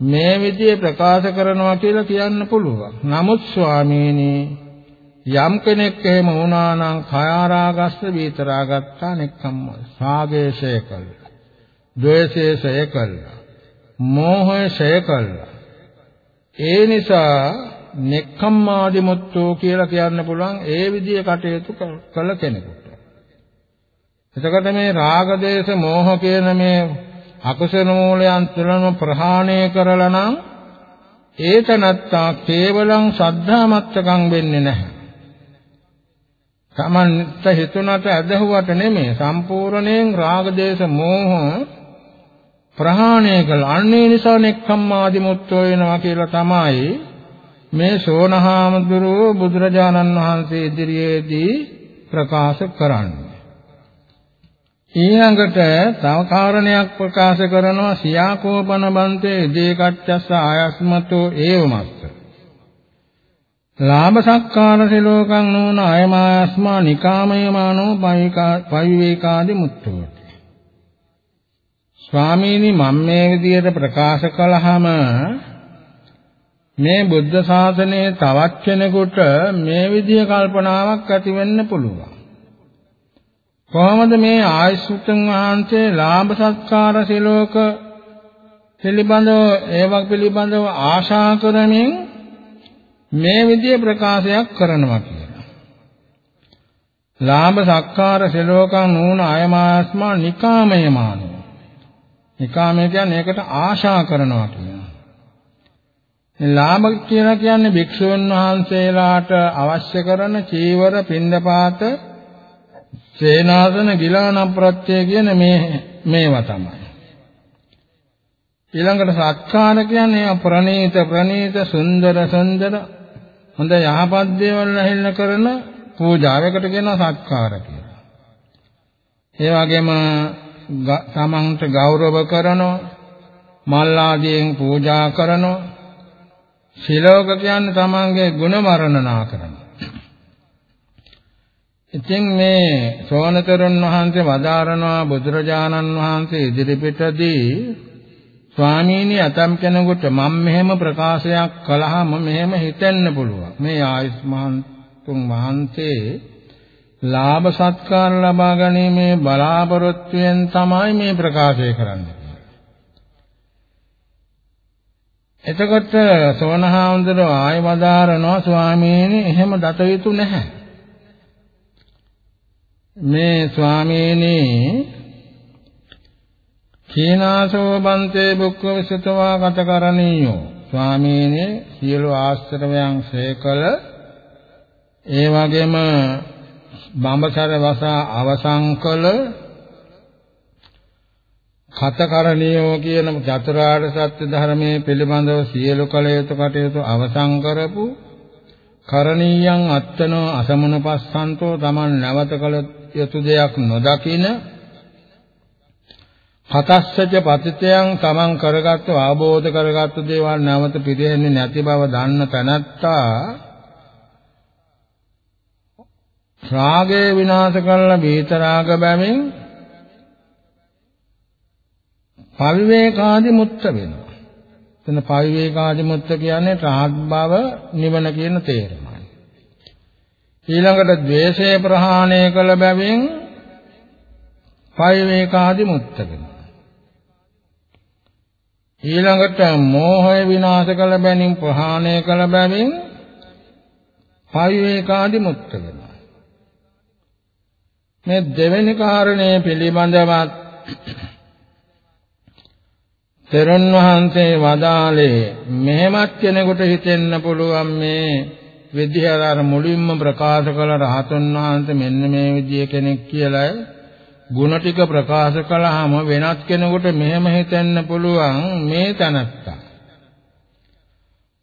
මේ විදිහේ ප්‍රකාශ කරනවා කියලා කියන්න පුළුවන්. නමුත් ස්වාමීනි යම් කෙනෙක් එහෙම වුණා නම් කයාරාගස්ස විතරාගත්තා නෙක්ඛම්ම සාගේශය කළා. ද්වේෂය කළා. මෝහය කළා. ඒ නිසා නෙක්ඛම්මාදිමුත්තෝ කියලා කියන්න පුළුවන් ඒ විදිය කටයුතු කළ කෙනෙකුට. එතකොට මේ රාග දේශ මෝහ කියන මේ අකුසල මූලයන් තුනම ප්‍රහාණය කරලා නම් ඒතනත්තා කේවලං සද්ධාමත්තකම් වෙන්නේ නැහැ. තමන්ට හිතුණට ඇදහුවට නෙමෙයි සම්පූර්ණයෙන් රාග දේශ මෝහ ප්‍රහාණය කළ. අන්නේ නිසා නෙක්ඛම්මාදි මුත්තෝ වෙනවා කියලා තමයි මේ සෝනහාමුදුරුව බුදුරජාණන් වහන්සේ ඉදිරියේදී ප්‍රකාශ කරන්නේ. ඊළඟට තව කාරණයක් ප්‍රකාශ කරනවා සියාකෝපන බන්තේ දීකච්ඡස්ස ආයස්මතෝ ඒවමස්ස. ලාභ සක්කාර සිලෝකං නෝන අයමාස්මා නිකාමයමානෝ පවිවේකාදි මුත්තෝති. ස්වාමීනි මම මේ විදිහට ප්‍රකාශ කළාම මේ බුද්ධ ශාසනයේ තවත් කෙනෙකුට මේ විදිහ කල්පනාවක් ඇති වෙන්න පුළුවන්. කොහොමද මේ ආයසුතන් වහන්සේ ලාභ සත්කාර සිලෝක පිළිබඳව ඒවක් පිළිබඳව ආශා කරමින් මේ විදිහේ ප්‍රකාශයක් කරනවා කියලා. ලාභ සක්කාර සිලෝකං නූන අයමාස්මා නිකාමයමානෝ. නිකාමය කියන්නේ ඒකට ආශා කරනවා කියනවා. ලාභ කියලා කියන්නේ භික්ෂුන් වහන්සේලාට අවශ්‍ය කරන චීවර පින්දපාත සේනාසන ගිලාන ප්‍රත්‍ය කියන මේ මේවා තමයි. ඊළඟට සත්කාර කියන්නේ ප්‍රණීත ප්‍රණීත සුන්දර සුන්දර හොඳ යහපත් දේවල් ඇහිල්ල කරන පූජාවකට කියනවා සත්කාර කියලා. ඒ වගේම තමන්ට ගෞරව කරනවා මල් ආදියෙන් පූජා කරනවා ශිලෝක කියන්නේ තමන්ගේ ගුණ වර්ණනා කරනවා ඉතින් මේ සෝනතරුන් වහන්සේ වදාරනවා බුදුරජාණන් වහන්සේ ඉදිරිපිටදී ස්වාමීනි අතම් කෙනෙකුට මම මෙහෙම ප්‍රකාශයක් කළාම මෙහෙම හිතෙන්න පුළුවන්. මේ ආයුෂ්මහන්තුන් වහන්සේ ලාභ සත්කාර ලබා ගැනීමේ බලාපොරොත්තුෙන් තමයි මේ ප්‍රකාශය කරන්නේ. එතකොට සෝනහාමුදුරුවෝ ආය වදාරනවා ස්වාමීනි එහෙම දත යුතු නැහැ. මේ ස්වාමීනි කීනාසෝ බන්තේ බුක්ක විසතවා ගතකරණීයෝ ස්වාමීනි සියලු ආශ්‍රවයන් සේකල. ඒ වගේම බඹසර වසා අවසන් කළ කතකරණීයෝ කියන චතුරාර්ය සත්‍ය ධර්මයේ පිළිබඳව සියලු කල යුතු කටයුතු අවසන් කරපු කරණීයන් අත්තනෝ අසමනපස්සන්තෝ Taman නැවත කළ යුතු දෙයක් නොදකින හතස්සච පතිතයන් තමන් කරගත්තු ආબોධ කරගත්තු දේවල් නැවත පිළිහෙන්නේ නැති බව දන්න තැනැත්තා රාගය විනාශ කරලා බීතරාග බැමින් පවිවේකාදි මුත්ත වෙනවා. එතන පවිවේකාදි මුත්ත කියන්නේ රාග බව නිවන කියන තේරුමයි. ඊළඟට ද්වේෂය ප්‍රහාණය කළ බැවින් පවිවේකාදි මුත්ත වෙනවා. ඊළඟට මෝහය විනාශ කළ බැනින් ප්‍රහාණය කළ බැවින් පවිවේකාදි මුක්ත වෙනවා. මේ දෙවෙනි කාරණේ පිළිබඳවත් තෙරුන් වහන්සේ වදාළේ මෙහෙමත් කෙනෙකුට හිතෙන්න පුළුවන් මේ විද්‍යාව අර මුලින්ම ප්‍රකාශ කළ රහතන් වහන්සේ මෙන්න මේ විදිය කෙනෙක් කියලා ಗುಣ ටික ප්‍රකාශ කළාම වෙනත් කෙනෙකුට මෙහෙම හිතෙන්න පුළුවන් මේ තනත්තා.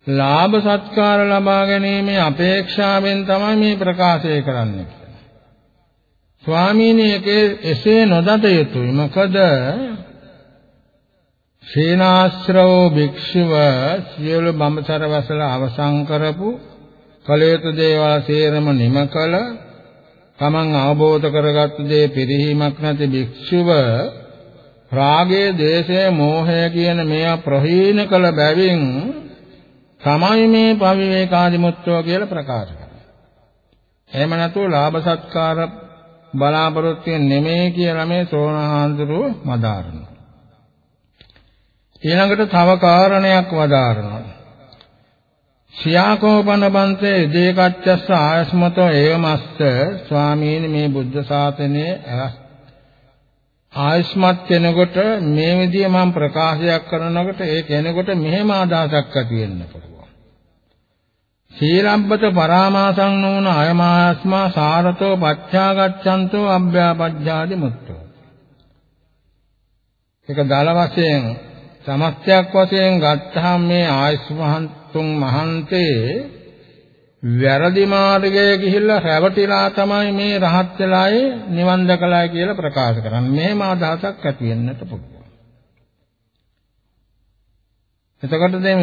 ලාභ සත්කාර ලබා ගැනීමේ අපේක්ෂාවෙන් තමයි මේ ප්‍රකාශය කරන්නේ ස්වාමීනි එකේ එසේ නොදත යුතුයි. මොකද සේනාශ්‍රව භික්ෂුව සියලු බඹසර වසල අවසන් කරපු කලයුතු දේවල් සේරම නිම කළ තමන් අවබෝධ කරගත් දේ පිරිහීමක් නැති භික්ෂුව රාගය, දේශය, මෝහය කියන මේවා ප්‍රහීන කළ බැවින් තමයි මේ පවිවේකාදිමුත්තෝ කියලා ප්‍රකාශ කරන්නේ. එහෙම නැතුව ලාභ සත්කාර බලාපොරොත්තු නෙමෙයි කියලා මේ සෝනහාඳුරුව මදාරනවා. ඊළඟට තව කාරණයක් වදාරනවා. සියාකෝපන බන්තේ දේකච්චස්ස ආයස්මතෝ ඒවමස්ස ස්වාමීනි මේ බුද්ධ ශාසනයේ ආයස්මත් කෙනෙකුට මේ විදිය මම ප්‍රකාශයක් කරනකොට ඒ කෙනෙකුට මෙහෙම අදහසක් ඇති වෙන්න පුළුවන්. සීලබ්බත පරාමාසං නොවන අයමාස්මා සාරතෝ පච්චාගච්ඡන්තෝ අභ්‍යාපජ්ජාදි මුත්තෝ. ඒක දල වශයෙන් සමස්තයක් වශයෙන් ගත්තාම මේ ආයස්මහන්තුන් මහන්තේ වැරදි මාර්ගයේ ගිහිල්ලා රැවටිලා තමයි මේ රහත් වෙලායේ නිවන් දැකලා කියලා ප්‍රකාශ කරන්නේ. මෙහෙම අදහසක් ඇති වෙන්නට පුළුවන්. එතකොට දැන්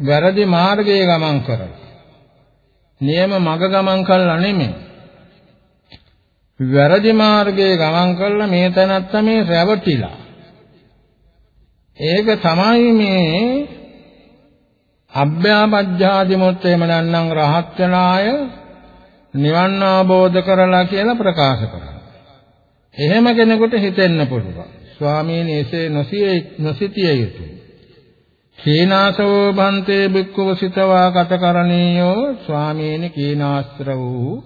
වැරදි මාර්ගයේ ගමන් කරලා නියම මඟ ගමන් කළා නෙමෙයි. වැරදි මාර්ගයේ ගමන් කළා මේ තැනත්ත මේ රැවටිලා. ඒක තමයි මේ අභ්‍යාපජ්ජාදිමුත් එහෙම නැත්නම් රහත් වෙනාය නිවන් අවබෝධ කරලා කියලා ප්‍රකාශ කරනවා. එහෙම කෙනෙකුට හිතෙන්න පුළුවන්. ස්වාමීන් එසේ නොසිය නොසිතිය යුතුය. කීනාසෝ භන්තේ බික්ඛුව සිතවා කතකරණීයෝ ස්වාමීන් කීනාස්ත්‍ර වූ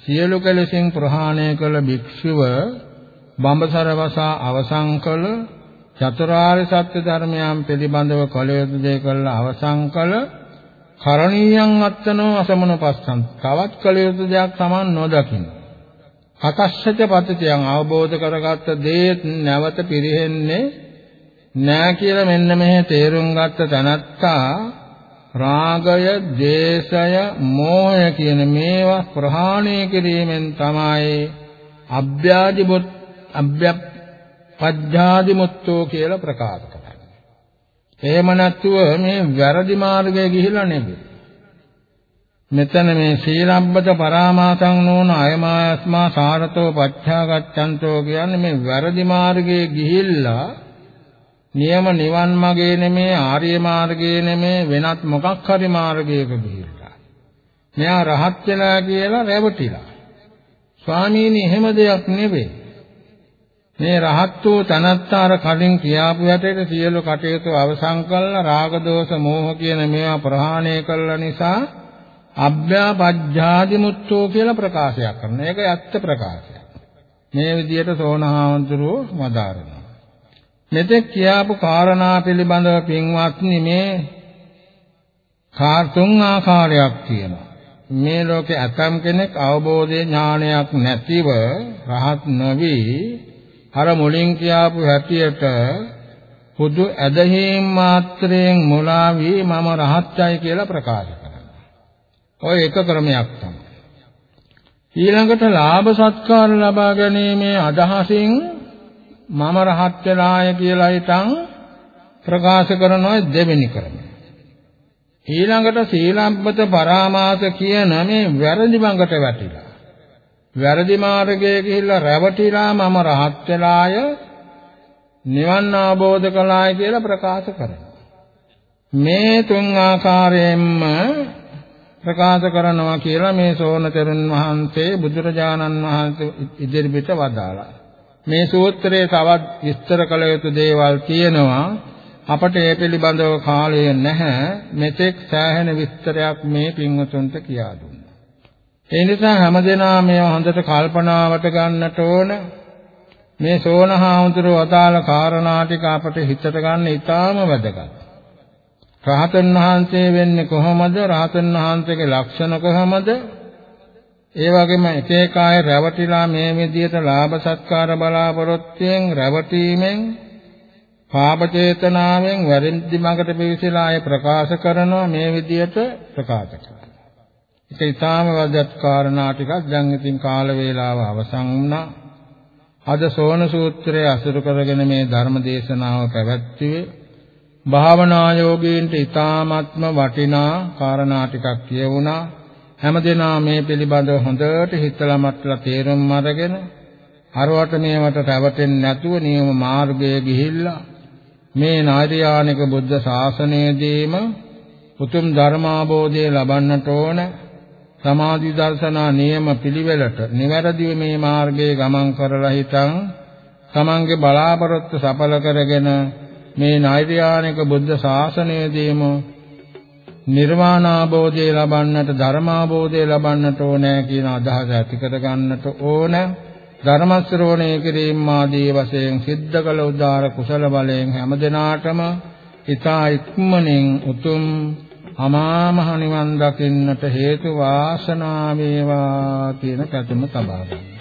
සියලු කලසින් ප්‍රහාණය කළ භික්ෂුව බඹසර වසා අවසන් කළ චතුරාර්ය සත්‍ය ධර්මයන් පිළිබඳව කළ යුතු දේ කළා අවසන් කළ කරණීයන් අත්තනෝ අසමන පස්සන් තවත් කළ යුතු දෙයක් Taman නොදකින්න කතස්සච පතතියන් අවබෝධ කරගත්ත දේ නැවත පිරෙන්නේ නෑ කියලා මෙන්න මෙහෙ තේරුම් ගත්ත තනත්තා රාගය, දේශය, මෝහය කියන මේවා ප්‍රහාණය කිරීමෙන් තමයි අභ්‍යාදිමුත් අභ්‍යප් පජ්ජාදිමුත්තෝ කියලා ප්‍රකාශ කරන්නේ. එහෙම නැත්තුව මේ වැරදි මාර්ගයේ ගිහිලා නෙමෙයි. මෙතන මේ සීලබ්බත පරාමාසං නෝන අයමාස්මා සාරතෝ පච්ඡාගච්ඡන්තෝ කියන්නේ මේ වැරදි මාර්ගයේ ගිහිල්ලා නියම නිවන් මාගේ නෙමේ ආර්ය මාර්ගයේ නෙමේ වෙනත් මොකක් හරි මාර්ගයක ගිහිල්ලා. මෙයා රහත් වෙලා කියලා රැවටිලා. ස්වාමීනි එහෙම දෙයක් නෙවෙයි. මේ රහත් වූ තනත්තාර කලින් කියාපු යටේට සියලු කටයුතු අවසන් කළා රාග දෝෂ මෝහ කියන මේවා ප්‍රහාණය කළ නිසා අභ්‍යාපජ්ජාදි මුත්තෝ කියලා ප්‍රකාශයක් කරනවා. ඒක ඇත්ත ප්‍රකාශයක්. මේ විදිහට සෝනහාවන්තුරෝ වදාරනවා. මෙතෙක් කියාපු කාරණා පිළිබඳව පින්වත්නි මේ කාර්තුන් ආකාරයක් තියෙනවා. මේ ලෝකේ ඇතම් කෙනෙක් අවබෝධයේ ඥානයක් නැතිව රහත් නොවි අර මුලින් කියාපු හැටියට හුදු ඇදහිම් මාත්‍රයෙන් මුලා වී මම රහත්යි කියලා ප්‍රකාශ කරනවා. ඔය එක ක්‍රමයක් තමයි. ඊළඟට ලාභ සත්කාර ලබා ගැනීමේ අදහසින් මම රහත් වෙලාය කියලා හිතන් ප්‍රකාශ කරනවා දෙවෙනි ක්‍රමය. ඊළඟට සීලබ්බත පරාමාස කියන මේ වැරදි බඟට වැටිලා වැරදි මාර්ගයේ ගිහිල්ලා රැවටිලා මම රහත් වෙලාය නිවන් අවබෝධ කළාය කියලා ප්‍රකාශ කරනවා. මේ තුන් ආකාරයෙන්ම ප්‍රකාශ කරනවා කියලා මේ සෝනතරුන් වහන්සේ බුදුරජාණන් වහන්සේ ඉදිරිපිට වදාළා. මේ සූත්‍රයේ තවත් විස්තර කළ යුතු දේවල් තියෙනවා. අපට ඒ පිළිබඳව කාලය නැහැ මෙතෙක් සෑහෙන විස්තරයක් මේ පින්වතුන්ට කියා දුන්නා. ඒ නිසා හැමදෙනා මේ හොඳට කල්පනාවට ගන්නට ඕන මේ සෝනහාමුදුරුව අදාළ කාරණා ටික අපට හිතට ගන්න ඉතාම වැදගත්. රහතන් වහන්සේ වෙන්නේ කොහොමද? රහතන් වහන්සේගේ ලක්ෂණ කොහොමද? ඒ වගේම එක එක අය රැවටිලා මේ විදිහට ලාභ සත්කාර බලාපොරොත්තුෙන් රැවටීමෙන් පාප චේතනාවෙන් වැරදි මඟට පිවිසලා අය ප්‍රකාශ කරනවා මේ විදිහට ප්‍රකාශ කරනවා. ඒක ඊටාම වැදගත් කාරණා ටිකක් දැන් ඉතින් කාල වේලාව අවසන් වුණා. අද සෝන සූත්‍රය අසුරු කරගෙන මේ ධර්ම දේශනාව පැවැත්වුවේ භාවනා යෝගීන්ට ඊ타ත්ම වටිනා කාරණා ටිකක් කියවුණා. හැමදෙනා මේ පිළිබඳව හොඳට හිතලා මතලා තේරුම් අරගෙන අරවට මේවට රැවටෙන්නේ නැතුව නියම මාර්ගයේ ගිහිල්ලා මේ නාර්යානික බුද්ධ ශාසනයේදීම උතුම් ධර්මාබෝධය ලබන්නට ඕන සමාධි දර්ශනා නියම පිළිවෙලට නිවැරදිව මේ මාර්ගයේ ගමන් කරලා හිටන් තමන්ගේ බලාපොරොත්තු සඵල කරගෙන මේ නෛර්යානික බුද්ධ ශාසනයේදීම නිර්වාණාබෝධය ලබන්නට ධර්මාබෝධය ලබන්නට ඕනෑ කියන අදහස ඇති කර ගන්නට ඕන. ධර්ම ශ්‍රවණය කිරීම ආදී වශයෙන් සිද්ධ කළ උදාර කුසල බලයෙන් හැම දිනාටම ඊතා ඉක්මනින් උතුම් අමා මහ නිවන් දකින්නට හේතු වාසනා වේවා කියන කතුම තබා ගන්න.